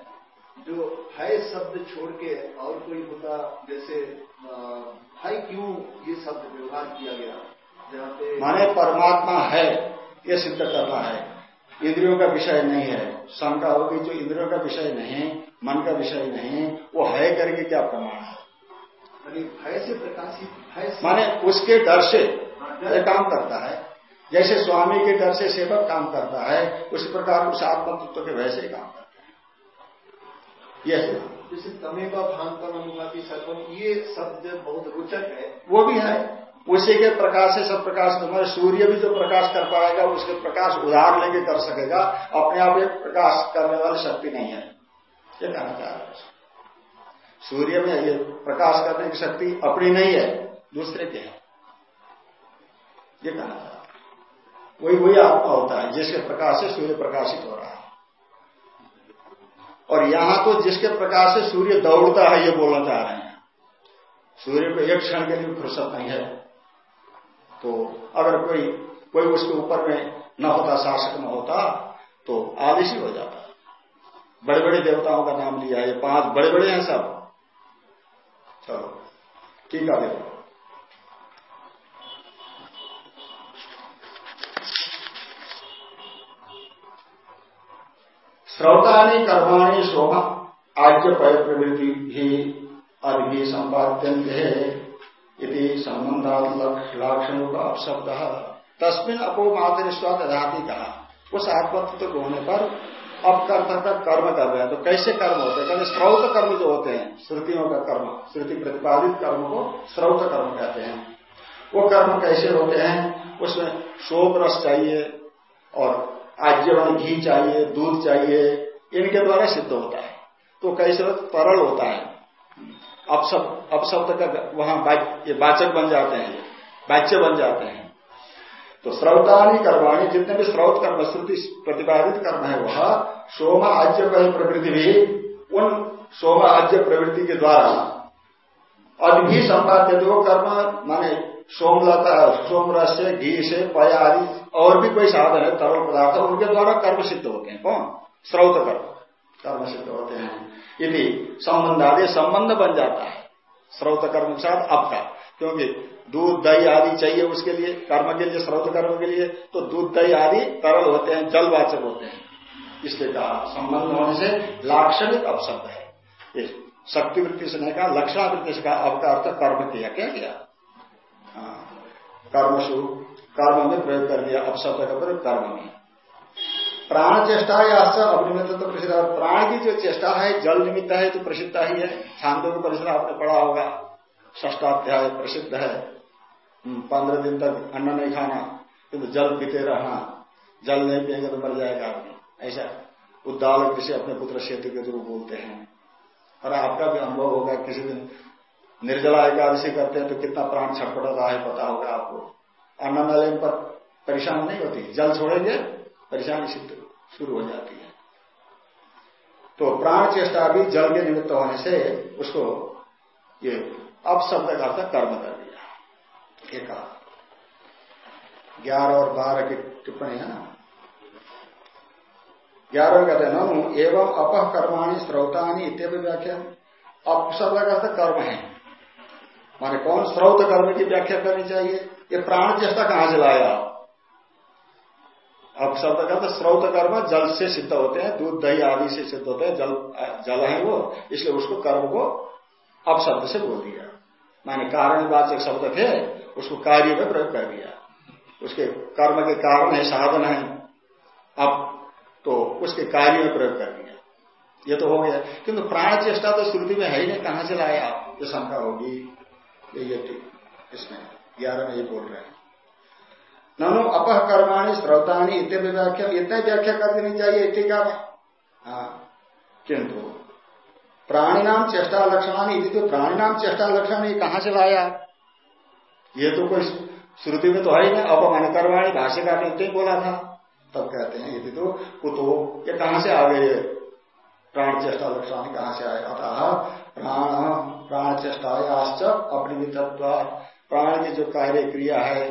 जो भय शब्द छोड़ के और कोई होता जैसे भय क्यों ये शब्द व्यवहार किया गया? जहाँ पे माने परमात्मा है। ये सिद्ध करना है। इंद्रियों का विषय नहीं है। शंका होगी जो इंद्रियों का विषय नहीं मन का विषय नहीं वो है करके क्या प्रमाण है? भय से प्रकाशित माने उसके डर से हाँ, काम करता है। जैसे स्वामी के डर से सेवक काम करता है उसी प्रकार उस आत्मतत्व के वैसे ही काम करता है। यह जैसे तमेवा भांतम अनुभाति सर्वम ये शब्द बहुत रोचक है। वो भी है। उसी के प्रकाश से सब प्रकाश हमारे सूर्य भी जो प्रकाश कर पाएगा, उसके प्रकाश उधार लेके कर सकेगा। अपने आप एक प्रकाश करने वाली शक्ति नहीं है। ये कहना चाह रहे सूर्य में ये प्रकाश करने की शक्ति अपनी नहीं है, दूसरे के है। ये कहा था वही वही आत्मा होता है, जिसके प्रकाश से सूर्य प्रकाशित हो रहा है। और यहाँ तो जिसके प्रकाश से सूर्य दौड़ता है, ये बोलना चाह रहे हैं। सूर्य को एक क्षण के लिए फुर्सत नहीं है। तो अगर कोई कोई उसके ऊपर में न होता, शासक न होता तो आदेशी हो जाता। बड़े बड़े देवताओं का नाम लिया है ये पाँच बड़े बड़े हैं सब। चलो, ठीक है देखो श्रौतानी कर्माणी शोभा पय प्रवृत्ति भी अभी संपाद्यंत है यदि संबंधात लाक्षणों का अपशब्द तस्मिन अपो मातृस्वाद धाती कहा उस आत्मत्व होने पर अब कर्तव्य कर्म कर रहे हैं। तो कैसे कर्म होते हैं? कहते स्रौत कर्म जो होते हैं, श्रुतियों का कर्म, श्रुति प्रतिपादित कर्म को स्रौत कर्म कहते हैं। वो कर्म कैसे होते हैं? उसमें शोभ रस चाहिए और आज्यवन घी चाहिए, दूध चाहिए, इनके द्वारा सिद्ध होता है। तो कैसे? तरल होता है। अपशब्द का वहाँ ये वाचक बन जाते हैं, वाच्य बन जाते हैं। तो श्रौतानी कर्माणी, जितने भी श्रौत कर्म, श्रुति प्रतिपादित कर्म है, वह सोम आज्य प्रवृत्ति भी, उन सोम आज्य प्रवृत्ति के द्वारा अभी संपाद्य वो कर्म, माने सोमलता सोम रस से, घी से, पया आदि, और भी कोई साधन है, तरल पदार्थ, उनके द्वारा कर्म सिद्ध होते हैं, कौन? श्रौत कर्म। कर्म सिद्ध होते हैं यदि संबंध आदि संबंध बन जाता है स्रोत कर्म के साथ अब का क्योंकि दूध दही आदि चाहिए उसके लिए कर्म के लिए स्रोत कर्म के लिए तो दूध दही आदि तरल होते हैं जलवाचक होते हैं। इसलिए कहा संबंध होने से लाक्षणिक अपशब्द है। शक्ति वृत्ति से नहीं कहा लक्षणावृत्ति से कहा अब का अर्थ कर्म किया क्या किया? हाँ, कर्म शु कर्म में प्रयोग कर दिया अपशब्द का प्रयोग कर्म में। प्राण चेष्टा या अभिनिमित तो प्रसिद्ध। प्राण की जो चेष्टा है जल निमित्त है तो प्रसिद्ध ही है। छांदों को परिसर आपने पढ़ा होगा। ष्टाध्याय प्रसिद्ध है। हम्म, पंद्रह दिन तक अन्न नहीं खाना किंतु तो जल पीते रहना। जल नहीं पिएँगे तो मर जाएगा आदमी। ऐसा उद्दालक किसी अपने पुत्र सेतु के रूप बोलते हैं। और आपका भी अनुभव होगा किसी दिन निर्जला एकादशी करते हैं तो कितना प्राण छटपट छटपटाता है पता होगा आपको। अन्न न लेने पर परेशान नहीं होती। जल छोड़ेंगे परेशानी सिद्ध शुरू हो जाती है। तो प्राण चेष्टा भी जल के निमित्त होने से उसको ये अब शब्द का अर्थ कर्म कर दिया। एक ग्यारह और बारह की टिप्पणी है ना? ग्यारह कहते हैं, ननु एवं अपह कर्माणी स्रोतानी इत्यादि व्याख्या। अप शब्द का अर्थ कर्म है। माने कौन स्रोत कर्म की व्याख्या करनी चाहिए? ये प्राण चेष्टा कहाँ से लाया? अब शब्द का अर्थ स्रोत कर्म जल से सिद्ध होते हैं, दूध, दही आदि से सिद्ध होते हैं, जल जल है वो, इसलिए उसको कर्म को अब शब्द से बोल दिया। माने कारण कारणवाचक शब्द थे, उसको कार्य में प्रयोग कर दिया। उसके कर्म के कारण है, साधन है। अब तो उसके कार्य में प्रयोग कर दिया। ये तो हो गया। किंतु प्राण चेष्टा तो श्रुति में है ही नहीं, कहाँ से लाया? ये शंका होगी। ये ये इसमें ग्यारह में ये बोल रहे हैं। ननो अपह कर्माणी श्रोतानी इत्यादि व्याख्या इतना व्याख्या कर देनी चाहिए टीका में हाँ किंतु प्राणी नाम चेष्टा लक्षणानी यदि तो प्राणी नाम चेष्टा लक्षण ये कहाँ से लाया? ये तो कोई श्रुति में तो है ही नहीं अपमान करवाणी भाष्यकार ने उतने बोला था। तब कहते हैं यदि तो कुतो, ये कहाँ से आ गए? प्राण चेष्टा लक्षण कहाँ से आए? अतः प्राण प्राण चेष्टायाश्च अपनिमित्व प्राण की जो कार्य क्रिया है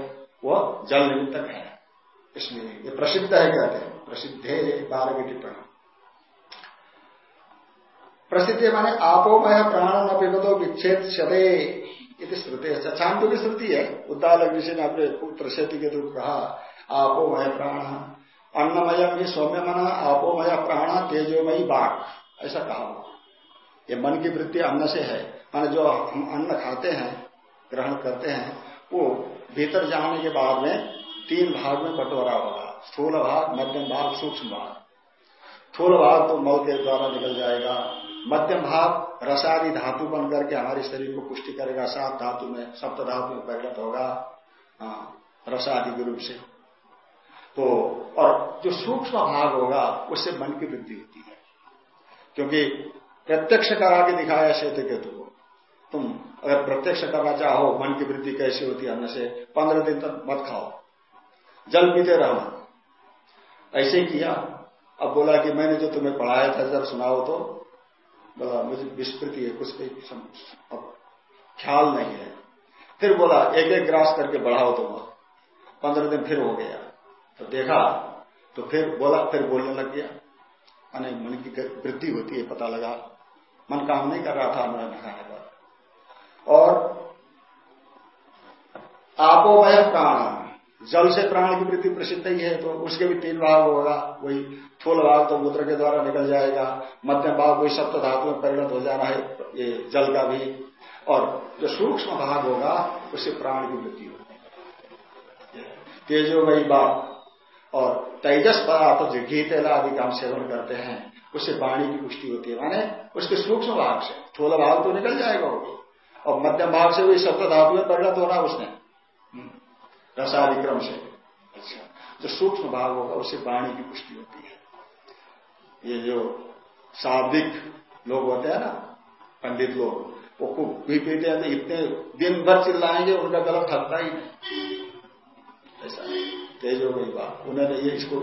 वह जल निमित्तक है। इसलिए ये प्रसिद्ध है, कहते हैं। प्रसिद्ध बारह की टिप्पणी। प्रसिद्धि माने आपोमय प्राण न पिबतो विच्छेद शते श्रुति। छांदो की श्रुति है। उद्दालक ऋषि ने अपने पुत्र शेति के रूप कहा आपोमय प्राण अन्नमय भी सौम्य मना आपोमय प्राण, तेजोमयी बाघ। ऐसा कहा ये मन की वृत्ति अन्न से है। माने जो हम अन्न खाते हैं, ग्रहण करते हैं, वो भीतर जाने के बाद में तीन भाग में बंटोरा होगा। स्थूल भाग मध्यम भाग सूक्ष्म भाग। स्थूल भाग तो मल के द्वारा निकल जाएगा। मध्यम भाग रसादि धातु बन करके हमारे शरीर को पुष्टि करेगा। सात धातु में सप्त धातु में परिणत होगा। हाँ, रसादि के रूप से। तो और जो सूक्ष्म भाग होगा उससे मन की वृद्धि होती है। क्योंकि प्रत्यक्ष करा के दिखाया श्वेत केतु को। तुम अगर प्रत्यक्ष करना चाहो, मन की वृद्धि कैसी होती है से पंद्रह दिन तक मत खाओ। जल पीते रहना ऐसे ही किया। अब बोला कि मैंने जो तुम्हें पढ़ाया था जब सुनाओ तो। बोला, मुझे विस्मृति है, कुछ अब ख्याल नहीं है। फिर बोला एक एक ग्रास करके बढ़ाओ तुम पंद्रह दिन फिर हो गया। तो देखा तो फिर बोला, फिर बोलने लग गया। माने मन की वृद्धि होती है, पता लगा। मन काम नहीं कर रहा था अन्न खाने पर और आपोमय प्राण। जल से प्राण की वृद्धि प्रसिद्ध ही है तो उसके भी तीन भाग होगा। वही थूल भाग तो मूत्र के द्वारा निकल जाएगा मध्यम भाग वही सप्त धातु में परिणत हो जाना है, ये जल का भी। और जो सूक्ष्म भाग होगा, उससे प्राण की वृद्धि होगी। तेजोमयी बात और तेजस पदार्थ जो घी, तेला आदि का हम सेवन करते हैं, उससे वाणी की पुष्टि होती है। माने उसके सूक्ष्म भाग से। थोड़ा भाग तो निकल जाएगा वो। और मध्यम भाग से वही सप्त धातु में परिणत होना उसने। रसादिक्रम से। अच्छा। जो सूक्ष्म भाग होगा, उससे वाणी की पुष्टि होती है। ये जो शाब्दिक लोग होते हैं ना, पंडित लोग, वो खूब पी पीते हैं तो इतने दिन भर चिल्लाएँगे, उनका गला थकता ही नहीं। ऐसा। तेज हो गई बात। उन्होंने ये इसको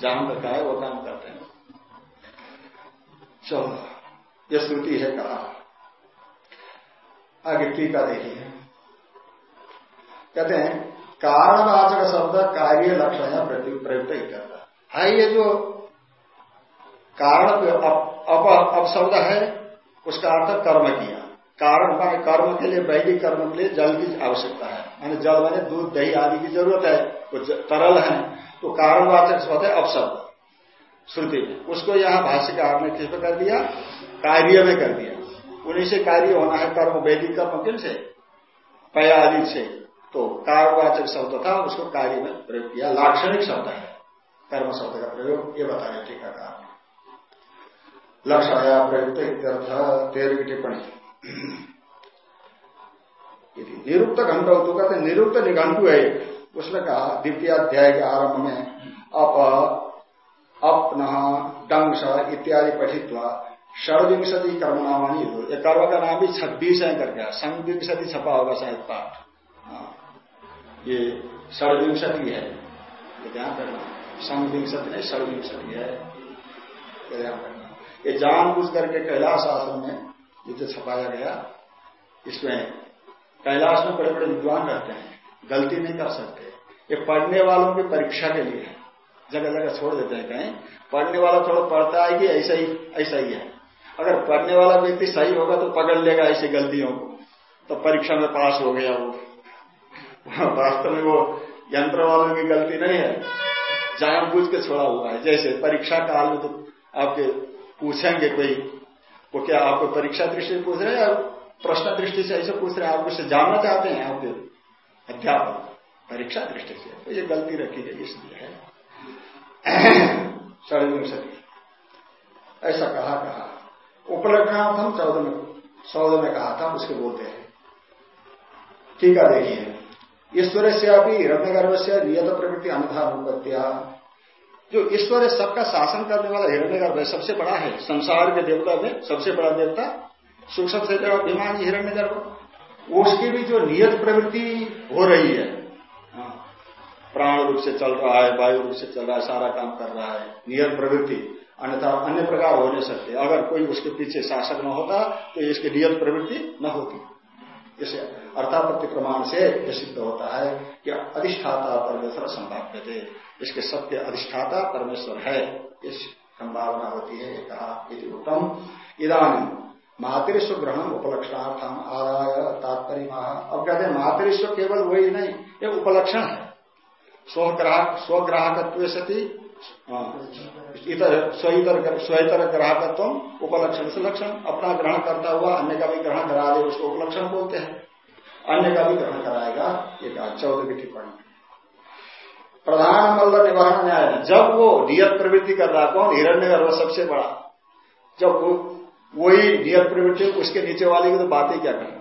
जान रखा है, वो काम करते हैं। चलो। ये श्रुति है कहा? आगे टीका देखिए कहते हैं कारणवाचक शब्द कार्य लक्षण या प्रयुक्त ही करता है। ये जो कारण अप, अप शब्द है उसका अर्थ कर्म किया। कारण माने कर्म के लिए वैदिक कर्म के लिए जल की आवश्यकता है। माने जल माने दूध दही आदि की ज़रूरत है वो तरल है तो कारणवाचक शब्द है अपशब्द श्रुति में उसको यहाँ भाष्यकार ने किस पर कर दिया? कार्य में कर दिया। उन्हीं से कार्य होना है, कर्म वैदिक कर्म किन से पया आदि से। तो कारवाचक शब्द था, उसको कार्य में प्रयोग किया। लाक्षणिक शब्द है, कर्म शब्द का प्रयोग, ये बताया टीकाकार लक्ष्य आया प्रयुक्त तेरह टिप्पणी। निरुक्त घंटा तो कहते निरुक्त निघंटु है। उसने कहा, द्वितीय अध्याय के आरंभ में, अप, अपन डंश इत्यादि पठित षडविंशति कर्मनामानी ये कर्म का नाम भी छब्बीस है करके। संविंशति छपा होगा शायद पाठ। ये षडविंशति है। ध्यान करना। संविंशति नहीं, षडविंशति है। ये ध्यान करना। ये करके कैलाश आश्रम में ये जो छपाया गया, इसमें कैलाश में बड़े बड़े विद्वान रहते हैं। गलती नहीं कर सकते। ये पढ़ने वालों की परीक्षा के लिए है। जगह जगह छोड़ देते हैं कहीं। पढ़ने वाला थोड़ा पढ़ता है कि ऐसा ही ऐसा ही है। अगर पढ़ने वाला व्यक्ति सही होगा तो पकड़ लेगा ऐसी गलतियों को। तो परीक्षा में पास हो गया वो। वास्तव में वो यंत्र वालों की गलती नहीं है। जानबूझ के छोड़ा हुआ है। जैसे परीक्षा काल में तो आपके पूछेंगे कोई, वो क्या आपको परीक्षा दृष्टि से पूछ रहे हैं या प्रश्न दृष्टि से ऐसे पूछ रहे हैं? आप उससे जानना चाहते हैं आपके अध्यापक? परीक्षा दृष्टि से। तो ये गलती रखी गई इसलिए है। षडविंशति ऐसा कहा कहा। उपलक्षणार्थम चौदह में चौदह में कहा था उसके बोलते हैं। ठीक है देखिए। ईश्वर से अभी हिरण्य से नियत प्रवृत्ति अनुत्पत्तिया जो ईश्वर सबका शासन करने वाला हिरण्य सबसे बड़ा है। संसार के देवता में सबसे बड़ा देवता सूक्ष्म से अभिमानी हिरण्य गर्भ उसकी भी जो नियत प्रवृत्ति हो रही है हाँ, प्राण रूप से चल रहा है वायु रूप से चल रहा है सारा काम कर रहा है नियत प्रवृत्ति। अन्यथा अन्य प्रकार हो नहीं सकते। अगर कोई उसके पीछे शासक न होता तो इसकी नियत प्रवृत्ति न होती। इसे अर्थापत्ति प्रमाण से यह सिद्ध होता है कि अधिष्ठाता परमेश्वर संभाव्य थे। इसके सत्य अधिष्ठाता परमेश्वर है। इस संभावना होती है कहा उत्तम। इधानी मातृस्व ग्रहण उपलक्षणार्थम आदाय तात्पर्य अब कहते हैं मातृस्व केवल वही नहीं, ये उपलक्षण है। स्वग्राहक स्वग्राहकत्व सती स्वेतर ग्राहकत्व उपलक्षण से लक्षण। अपना ग्रहण करता हुआ अन्य का भी ग्रहण करा दे, उसको उपलक्षण बोलते हैं। अन्य का भी ग्रहण कराएगा, ये कहा, चौदह की टिप्पणी। प्रधान मल्ल निवारण न्याय। जब वो नियत प्रवृत्ति कर रहा, कौन? हिरण्य गर्भ सबसे बड़ा। जब वो, वही नियत प्रवृत्ति, उसके नीचे वाली की तो बातें क्या करना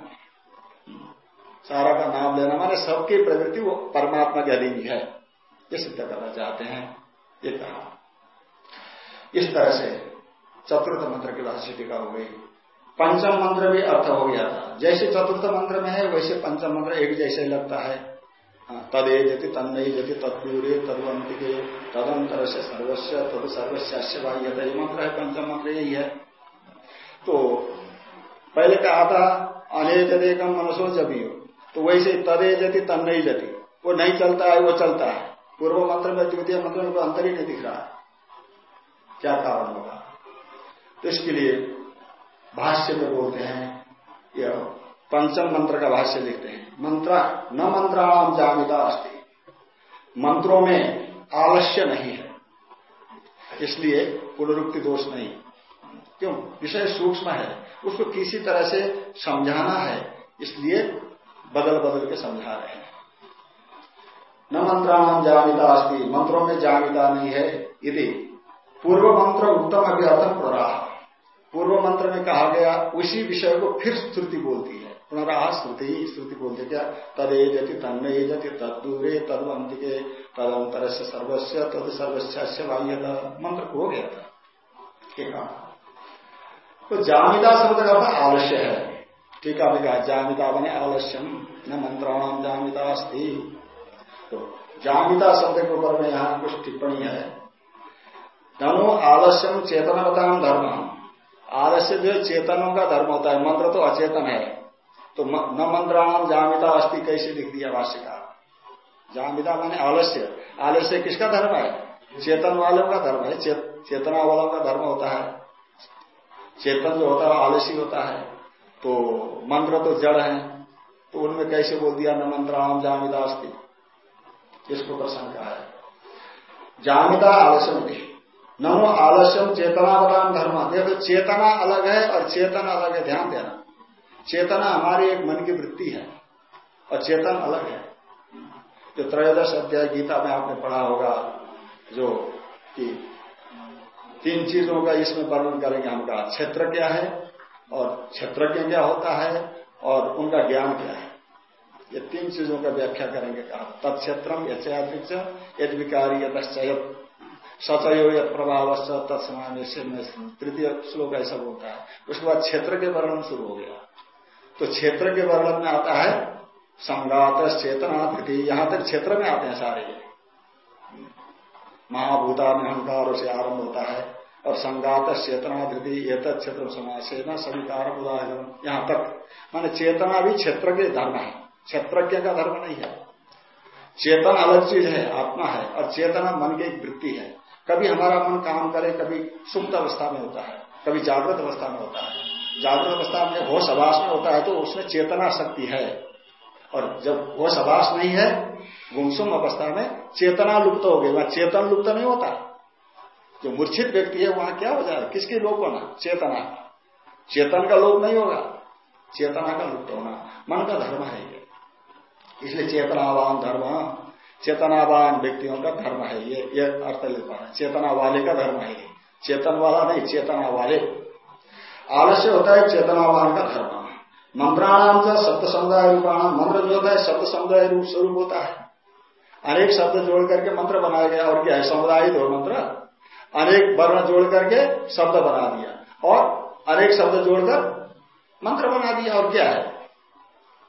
सारा का नाम लेना माने सबकी प्रवृत्ति वो परमात्मा के अधीन है। ये सिद्ध करना चाहते हैं। ये कहा। इस तरह से चतुर्थ मंत्र की भाष्य टीका हो गई। पंचम मंत्र भी अर्थ हो गया था। जैसे चतुर्थ मंत्र में है वैसे पंचम मंत्र एक जैसे लगता है। हाँ, तदे जति तन्नई जति तत्पूरे तदवंतिके तदंतर से सर्वस्व तद सर्वस्व बाह्यता ये मंत्र है पंचम मंत्र यही है। तो पहले कहा था अनेक जदेकम मनसो जबी हो तो वैसे तदे जति तन्नई जति वो नहीं चलता है वो चलता है। पूर्व मंत्र में द्वितीय मंत्र में अंतर ही नहीं दिख रहा है। क्या कारण होगा? तो इसके लिए भाष्य में बोलते हैं यह पंचम मंत्र का भाष्य लिखते हैं। मंत्र, न मंत्राणाम जामिता अस्ति। मंत्रों में आलस्य नहीं है। इसलिए पुनरुक्ति दोष नहीं। क्यों? विषय सूक्ष्म है। उसको किसी तरह से समझाना है, इसलिए बदल बदल के समझा रहे हैं। न मंत्राणाम जामिता अस्ति, मंत्रों में जामिता नहीं है यदि पूर्व मंत्र उत्तम अभी अर्थम प्रराह पूर्व मंत्र में कहा गया, उसी विषय को फिर श्रुति बोलती है। पुनराह श्रुति श्रुति बोलते क्या? तदे जति तन्न जति तदूरे तदवंतिके तदंतर से सर्वस्व तद सर्वस्व बाह्य मंत्र हो गया था। तो जामिता शब्द का अर्थ आलस्य है। ठीक है कहा जामिता बने आलस्यम, न मंत्राणाम जामिता अस्थि तो जामिता शब्द के ऊपर में यहाँ कुछ टिप्पणी है। नमो आलस्यम चेतनवताम धर्म। आलस्य जो चेतनों का धर्म होता है, मंत्र तो अचेतन है। तो न मंत्राणाम जामिता अस्थि कैसे लिख दिया भाष्यकार? जामिता माने आलस्य। आलस्य किसका धर्म है? चेतन वालों का धर्म है। चेतना वालों का धर्म होता है। चेतन जो होता है आलसी होता है। तो मंत्र तो जड़ है। तो उनमें कैसे बोल दिया? न मंत्राणाम जामिता अस्थि इसको प्रसंग कहा है। जामिता आलस्य नमो आलस्यम चेतनावतान धर्म। देखो, चेतना अलग है और चेतन अलग है, ध्यान देना। चेतना हमारी एक मन की वृत्ति है और चेतन अलग है। जो त्रयोदश अध्याय गीता में आपने पढ़ा होगा, जो कि तीन चीज़ों का इसमें वर्णन करेंगे हम कहा, क्षेत्र क्या है और क्षेत्रज्ञ क्या होता है और उनका ज्ञान क्या है। ये तीन चीज़ों का व्याख्या करेंगे। कहा, तत्क्षेत्रम यथयादृक्ष यद विकारी यतश्चयत सचयो यद प्रभाव तत्समान तृतीय श्लोक ऐसा बोलता है। उसके बाद क्षेत्र के वर्णन शुरू हो गया। तो क्षेत्र के वर्णन में आता है, संगात चेतना तृतीय यहाँ तक क्षेत्र में आते हैं सारे। महाभूता में अहंकार से आरंभ होता है। और संगात चेतना धृति एक क्षेत्र समाज से न सभी कारण उदाहरण यहाँ तक। माने चेतना भी क्षेत्र के धर्म है। क्षेत्रज्ञ का धर्म नहीं है। चेतन अलग चीज़ है, आत्मा है, और चेतना मन की एक वृत्ति है। कभी हमारा मन काम करे, कभी सुप्त अवस्था में होता है, कभी जागृत अवस्था में होता है। जागृत अवस्था में होश आवास में होता है तो उसमें चेतना शक्ति है। और जब होश आवास नहीं है, गुमसुम अवस्था में चेतना लुप्त हो गई। वहाँ चेतन लुप्त नहीं होता। जो मूर्छित व्यक्ति है, वहाँ क्या हो जाएगा किसके लोप होना? चेतना। चेतन का लोप नहीं होगा। चेतना का लुप्त होना। मन का धर्म है इसलिए चेतनावान धर्म, चेतनावान व्यक्तियों का धर्म है ये ये अर्थ ले पा रहे चेतना वाले का धर्म है चेतन वाला नहीं, चेतना वाले। आलस्य होता है चेतनावान का धर्म। मंत्राणाम जो शब्द समुदाय रूपाणाम, मंत्र जो होता है शब्द समुदाय रूप स्वरूप होता है। अनेक शब्द जोड़ करके मंत्र बनाया गया, और क्या है? समुदाय दो मंत्र। अनेक वर्ण जोड़ करके शब्द बना दिया, और अनेक शब्द जोड़कर मंत्र बना दिया, और क्या है?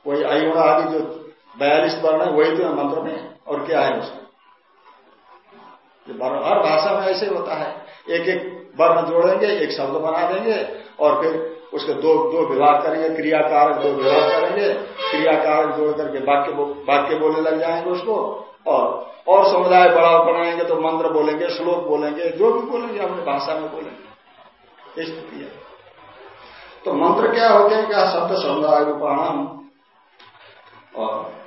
कोई अयुण आदि जो बयालीस वर्ण है, वही तो है मंत्र में, और क्या है उसमें? हर भाषा में ऐसे होता है। एक एक वर्ण जोड़ेंगे, एक शब्द बना देंगे, और फिर उसके दो दो विभाग करेंगे क्रियाकार दो विभाग करेंगे क्रियाकार जोड़ करके वाक्य वाक्य बोलने लग जाएँगे उसको, और और समुदाय बड़ा बनाएँगे तो मंत्र बोलेंगे, श्लोक बोलेंगे, जो भी बोलेंगे, अपनी भाषा में बोलेंगे। स्थिति है। तो मंत्र क्या होते हैं? क्या? शब्द समुदाय रूपाणाम। और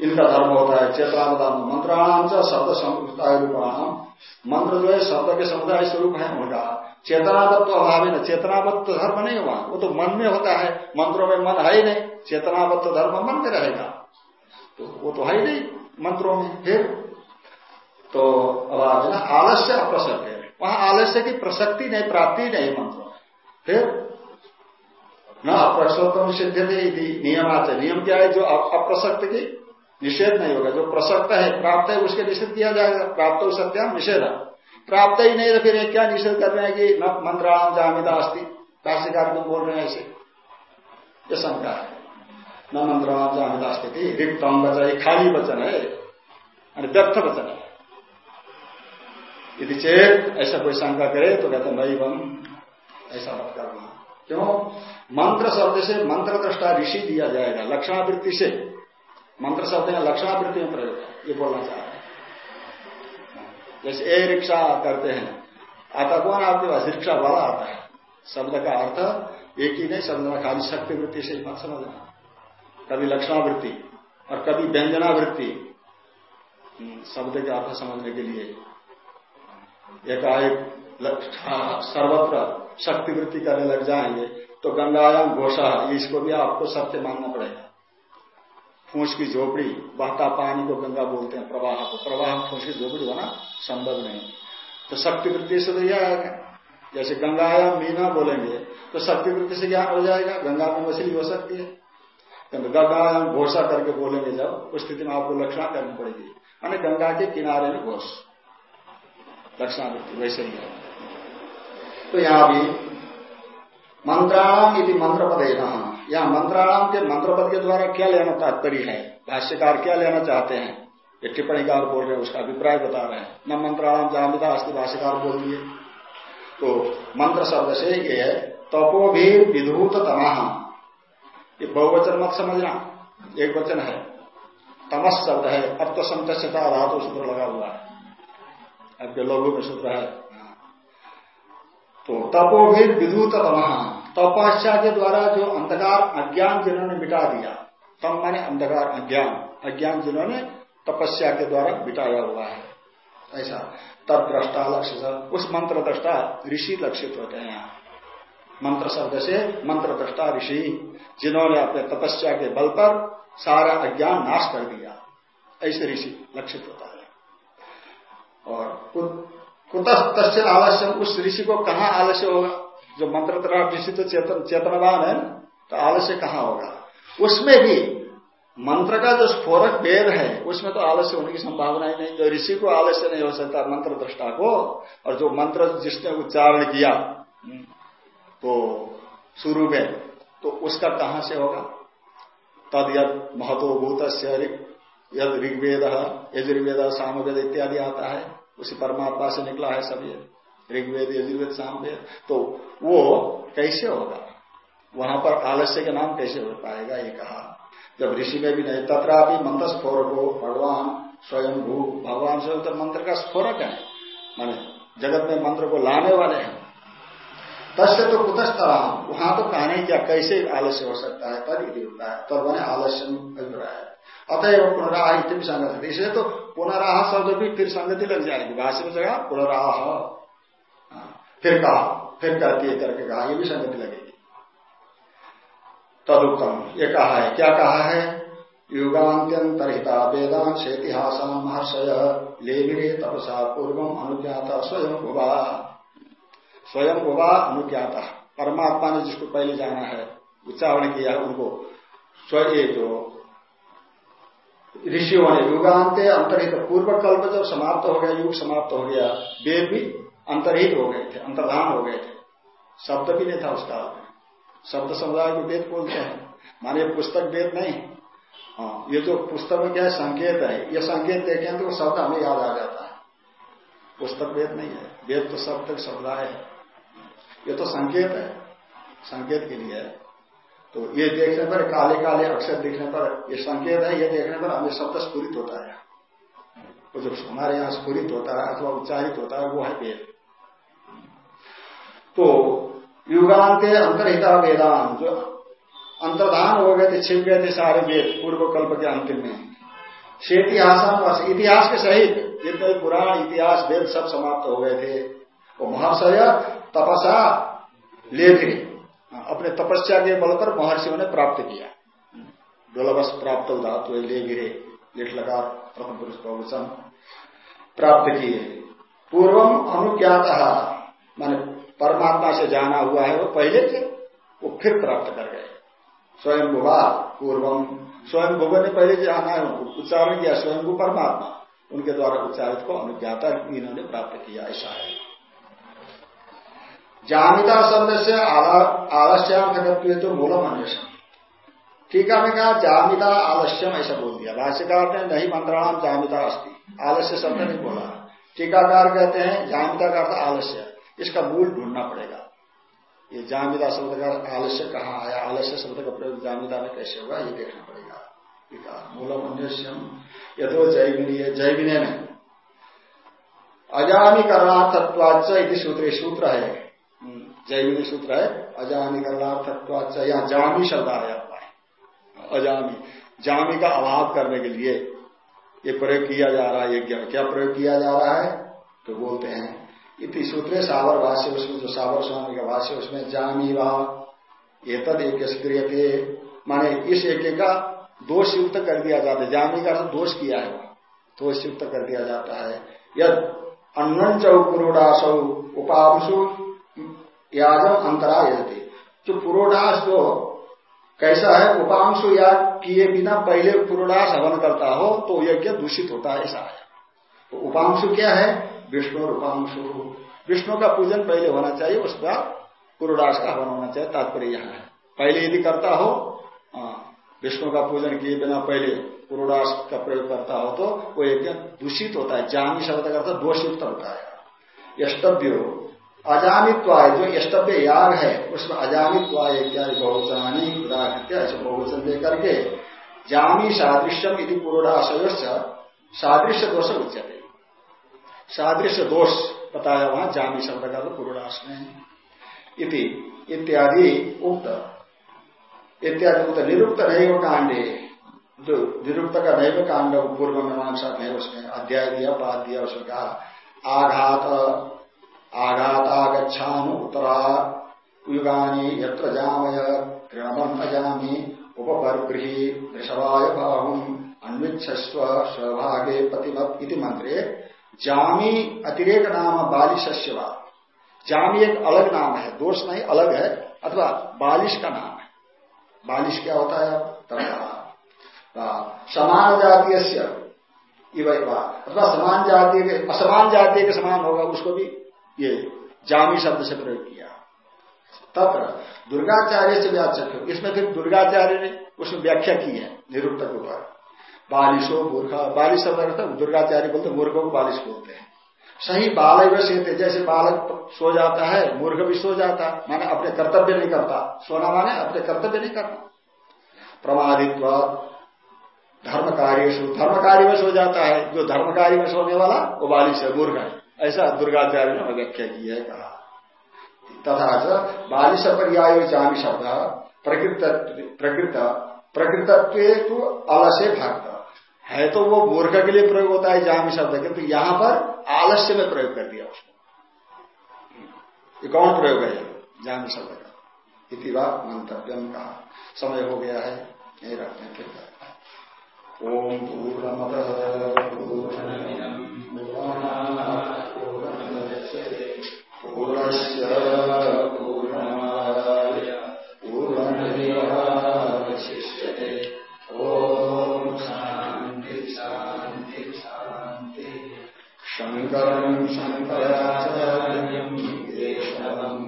इनका धर्म होता है चेतनावदान मंत्राणाम से शब्द समुदाय रूपाणाम मंत्र जो है, शब्द के समुदाय स्वरूप है उनका। चेतनावत्व तो अभाव है ना। तो धर्म नहीं हुआ। वो तो मन में होता है। मंत्रों में मन है ही नहीं। चेतनावत्व तो धर्म मन में रहेगा। तो वो तो है ही नहीं मंत्रों में। फिर तो अभाव है ना आलस्य अप्रसक्त है। वहाँ आलस्य की प्रसक्ति नहीं, प्राप्ति नहीं मंत्रों में। फिर न अप्रसक्तम सिद्ध नियम आते नियम क्या है? जो अप्रसक्त की निषेध नहीं होगा। जो प्रसक्त है, प्राप्त है, उसके निषेध किया जाएगा। प्राप्त हो सत्या, निषेध। प्राप्त ही नहीं तो फिर क्या निषेध कर रहे हैं कि न मंत्राणाम जामिता अस्थि भाष्यकार क्यों बोल रहे हैं ऐसे। ये शंका है। न मंत्राणाम जामिता स्थिति रिक्तम वचन, ये खाली वचन है। व्यर्थ वचन है। यदि चेत ऐसा कोई शंका करे तो कहते नहीं बम ऐसा मत करना। क्यों? मंत्र शब्द से मंत्र दृष्टा ऋषि दिया जाएगा, लक्षणावृत्ति से। मंत्र शब्द में लक्षणावृत्ति में प्रयोग है ये बोलना चाह रहे हैं। जैसे ए रिक्शा करते हैं आता कौन आपके पास रिक्शा वाला आता है शब्द का अर्थ एक ही नहीं शब्द में खाली शक्ति वृत्ति से मत समझना। कभी लक्षणावृत्ति और कभी व्यंजनावृत्ति हम्म, शब्द के अर्थ समझने के लिए। एकाएक सर्वत्र शक्ति वृत्ति करने लग जाएँगे तो गंगायाम घोषा इसको भी आपको सत्य मानना पड़ेगा। फूस की झोपड़ी, बहता पानी को गंगा बोलते हैं, प्रवाह को। प्रवाह फूस की झोपड़ी होना संभव नहीं। तो शक्ति वृत्ति से तो यह आएगा जैसे गंगायाम मीना बोलेंगे तो शक्ति वृत्ति से ज्ञान हो जाएगा? गंगा में मछली हो सकती है। गंगायाम घोषा करके बोलेंगे जब उस स्थिति में आपको लक्षणा करनी पड़ेगी। यानी गंगा के किनारे में घोष। दक्षिणावृत्ति वैसे ही है। तो यहाँ भी मंत्राणाम यदि मंत्र पद यहाँ मंत्राणाम के मंत्र पद के द्वारा क्या लेना तात्पर्य है? भाष्यकार क्या लेना चाहते हैं? ये टिप्पणीकार बोल रहे हैं, उसका अभिप्राय बता रहे हैं। न मंत्राणाम जामिता अस्थि भाष्यकार बोल दिए। तो मंत्र शब्द से ये है, तपो भी विधूत तमह ये बहुवचन मत समझना, एक वचन है। तमस शब्द है अर्थ संतस्यता धातु सूत्र लगा हुआ है। आपके लोगों में सूत्र है। तो तपो भी विद्युत तपस्या के द्वारा जो अंधकार अज्ञान जिन्होंने मिटा दिया तम माने अंधकार अज्ञान अज्ञान जिन्होंने तपस्या के द्वारा मिटाया हुआ है। ऐसा तब दृष्टा लक्ष्य उस मंत्र दृष्टा ऋषि लक्षित होते हैं यहाँ। मंत्र शब्द से मंत्र दृष्टा ऋषि, जिन्होंने अपने तपस्या के बल पर सारा अज्ञान नाश कर दिया, ऐसे ऋषि लक्षित होता है। और कुतः आलस्य, उस ऋषि को कहा आलस्य होगा? जो मंत्र तरह ऋषि तो चेतन, चेतनवान है तो आलस्य कहाँ होगा? उसमें भी मंत्र का जो स्फोरक वेद है, उसमें तो आलस्य होने की संभावना ही नहीं। जो ऋषि को आलस्य नहीं हो सकता मंत्र दृष्टा को, और जो मंत्र जिसने उच्चारण किया तो शुरू में तो उसका कहाँ से होगा? तद यद महत्वभूत यद ऋग्वेद, यजुर्वेद, सामवेद इत्यादि आता है, उसी परमात्मा से निकला है सब ये। ऋग्वेद, यजुर्वेद, सामवेद। तो वो कैसे होगा? वहाँ पर आलस्य के नाम कैसे हो पाएगा? ये कहा। जब ऋषि में भी नहीं तथा भी मंत्र स्फोरक हो भगवान स्वयं भू भगवान स्वयं तो मंत्र का स्फोरक है। माने जगत में मंत्र को लाने वाले हैं। तस्य तो कुतस्तरा वहाँ तो कहने क्या, कैसे आलस्य हो सकता है? तब यदि होता है। तब मैंने आलस्य अभिप्राय अतएव पुनराह इतनी संगति। इसलिए तो पुनराह शब्द भी फिर संगति लग जाएगी। भाषण जगह पुनराह। फिर कहा, फिर कहती है करके कहा, ये भी संगति लगेगी। तदुत्तम ये कहा है। क्या कहा है? युगान्त्यंतरहिता वेदांश इतिहास महर्षय लेविरे तपसा पूर्व अनुज्ञाता स्वयं भुवा स्वयं भुवा अनुज्ञाता। परमात्मा ने जिसको पहले जाना है, उच्चारण किया उनको स्वयं जो ऋषियों ने युगांत अंतरहित पूर्व कल्प जब समाप्त हो गया, युग समाप्त हो गया, वेद भी अंतरहित हो गए थे, अंतर्धान हो गए थे। शब्द भी नहीं था उस काल में शब्द समुदाय को वेद बोलते हैं। माने पुस्तक वेद नहीं। हाँ ये जो पुस्तक में क्या है, संकेत है, ये संकेत देखें तो शब्द हमें याद आ जाता है। पुस्तक वेद नहीं है। वेद तो शब्द समुदाय है। ये तो संकेत है। संकेत के लिए। है तो ये देखने पर, काले काले अक्षर देखने पर, ये संकेत है, ये देखने पर हमें शब्द स्फूरित होता है। तो जो हमारे यहाँ स्फूरित होता है अथवा उच्चारित होता है, वो है वेद। तो युगांत अंतरहिता वेदान, जो अंतर्धान हो गए थे, छिप गए थे सारे वेद पूर्व कल्प के अंतिम में। इतिहास इतिहास के सहित जितने पुराण, इतिहास, वेद सब समाप्त हो गए थे। वो महाशय, तपसा ले भी अपने तपस्या के बल पर महर्षियों ने प्राप्त किया। दुर्लभस प्राप्त धातु ले गिरे लेट लगा प्रथम पुरुष बहुवचन प्राप्त किए। पूर्वम अनुज्ञात, माने परमात्मा से जाना हुआ है वो पहले थे वो फिर प्राप्त कर गए। स्वयं भुवा पूर्वम। स्वयं भुव ने पहले जाना है उनको, उच्चारण किया स्वयं परमात्मा। उनके द्वारा उच्चारित को अनुज्ञाता इन्होंने प्राप्त किया, ऐसा है। जामिता शब्द से आलस्यार्थकत्व तो मूलम अन्वेषण। टीका में कहा जामिता आलस्यम, ऐसा बोल दिया। भाष्यकार ने, नहीं मंत्राणाम जामिता अस्थि आलस्य शब्द नहीं बोला। टीकाकार कहते हैं जामिता का अर्थ आलस्य। इसका मूल ढूंढना पड़ेगा। ये जामिता शब्द का आलस्य कहाँ आया? आलस्य शब्द का प्रयोग जामिता में कैसे हुआ ये देखना पड़ेगा। मूलम अन्वेष्यम यथो जैविनी जैविने में। अजामी करणार्थत्वाच इति सूत्र सूत्र है। हम्म, जैविनी सूत्र है। अजामी करणार्थत्वाच यहाँ जामी शब्द आया अजामी। जामी का अभाव करने के लिए ये प्रयोग किया जा रहा है यज्ञ क्या प्रयोग किया जा रहा है? तो बोलते हैं इति सूत्र सावर भाष्य उसमें, जो सावर स्वामी का भाष्य, उसमें जामी वाह ये तद यज्ञ थे माने इस यज्ञ का दोष युक्त कर दिया जाता है। जामी का दोष किया है। दोष युक्त कर दिया जाता है। यद अन्न पुरोडास उपांशु याजम अंतरा जो पुरोडास जो कैसा है उपांशु याग किए बिना पहले पुरुडास हवन करता हो तो यज्ञ दूषित होता है, ऐसा है। तो उपांशु क्या है? विष्णु और उपांशु विष्णु का पूजन पहले होना चाहिए, उसका पुरुडास का हवन होना चाहिए, तात्पर्य यहाँ है। पहले यदि करता हो विष्णु का पूजन किए बिना पहले पुरुडास का प्रयोग करता हो तो वो यज्ञ दूषित होता है जामी शब्द करता है दोषयुक्त होता है। यष्टव्य। अजामित्वाय जो यष्टव्य याग है, उसमें अजामित्वाय इत्यादि ऐसे बहुवचन दे करके जामी सादृश्यम यदि पूर्णाशय सादृश्य दोष उच्चते सादृश्य दोष बताया वहाँ जामी शब्द का तो पूर्णाश में इति, इत्यादि उक्त। इत्यादि उक्त निरुक्त नहीं कांडे। जो निरुक्त का नैव कांड पूर्व मीमांसा में उसमें अध्याय दिया, पाद दिया उसमें कहा, आघात आघातागछानु उत्तरा युगानी यत्र जामय तृणमन अजामी, उपपरगृही वृषभाय बाहुम, अन्विच्छस्व, स्वभागे पतिमत इति मंत्रे जामी अतिरेक नाम बालिश जामी एक अलग नाम है, दोष नहीं, अलग है, अथवा बालिश का नाम है। बालिश क्या होता है? समान जातीय अथवा समान जातीय के असमान जातीय के समान होगा, उसको भी ये जामी शब्द से प्रयोग किया। तत्र दुर्गाचार्य से व्याचक इसमें फिर दुर्गाचार्य ने उसमें व्याख्या की है निरुक्त के ऊपर बालिशो मूर्ख। बालिश शब्द अर्थ दुर्गाचार्य बोलते मूर्ख को बालिश बोलते हैं। सही बाल थे जैसे बालक सो जाता है, मूर्ख भी सो जाता है, माने अपने कर्तव्य नहीं करता। सोना माने अपने कर्तव्य नहीं करना। प्रमादित्व धर्म कार्य धर्म कार्य में सो जाता है। जो धर्म कार्य में सोने वाला, वो बालिश है, मूर्ख है। ऐसा दुर्गाचार्य ने व्याख्या की है, कहा। तथा बालिश पर्याय जामी शब्द, प्रकृत प्रकृत, प्रकृतत्व तो आलस्य भक्त है तो वो मूर्ख के लिए प्रयोग होता है, जामी शब्द किंतु यहाँ पर आलस्य में प्रयोग कर दिया उसको ये कौन प्रयोग है? जामी शब्द का। इति बात मंतव्य का समय हो गया है। नहीं रखते हैं, फिर ओम पूर्ण पूर्णस्य पूर्णमादाय शङ्करम् शङ्कराचार्यम् केशवम्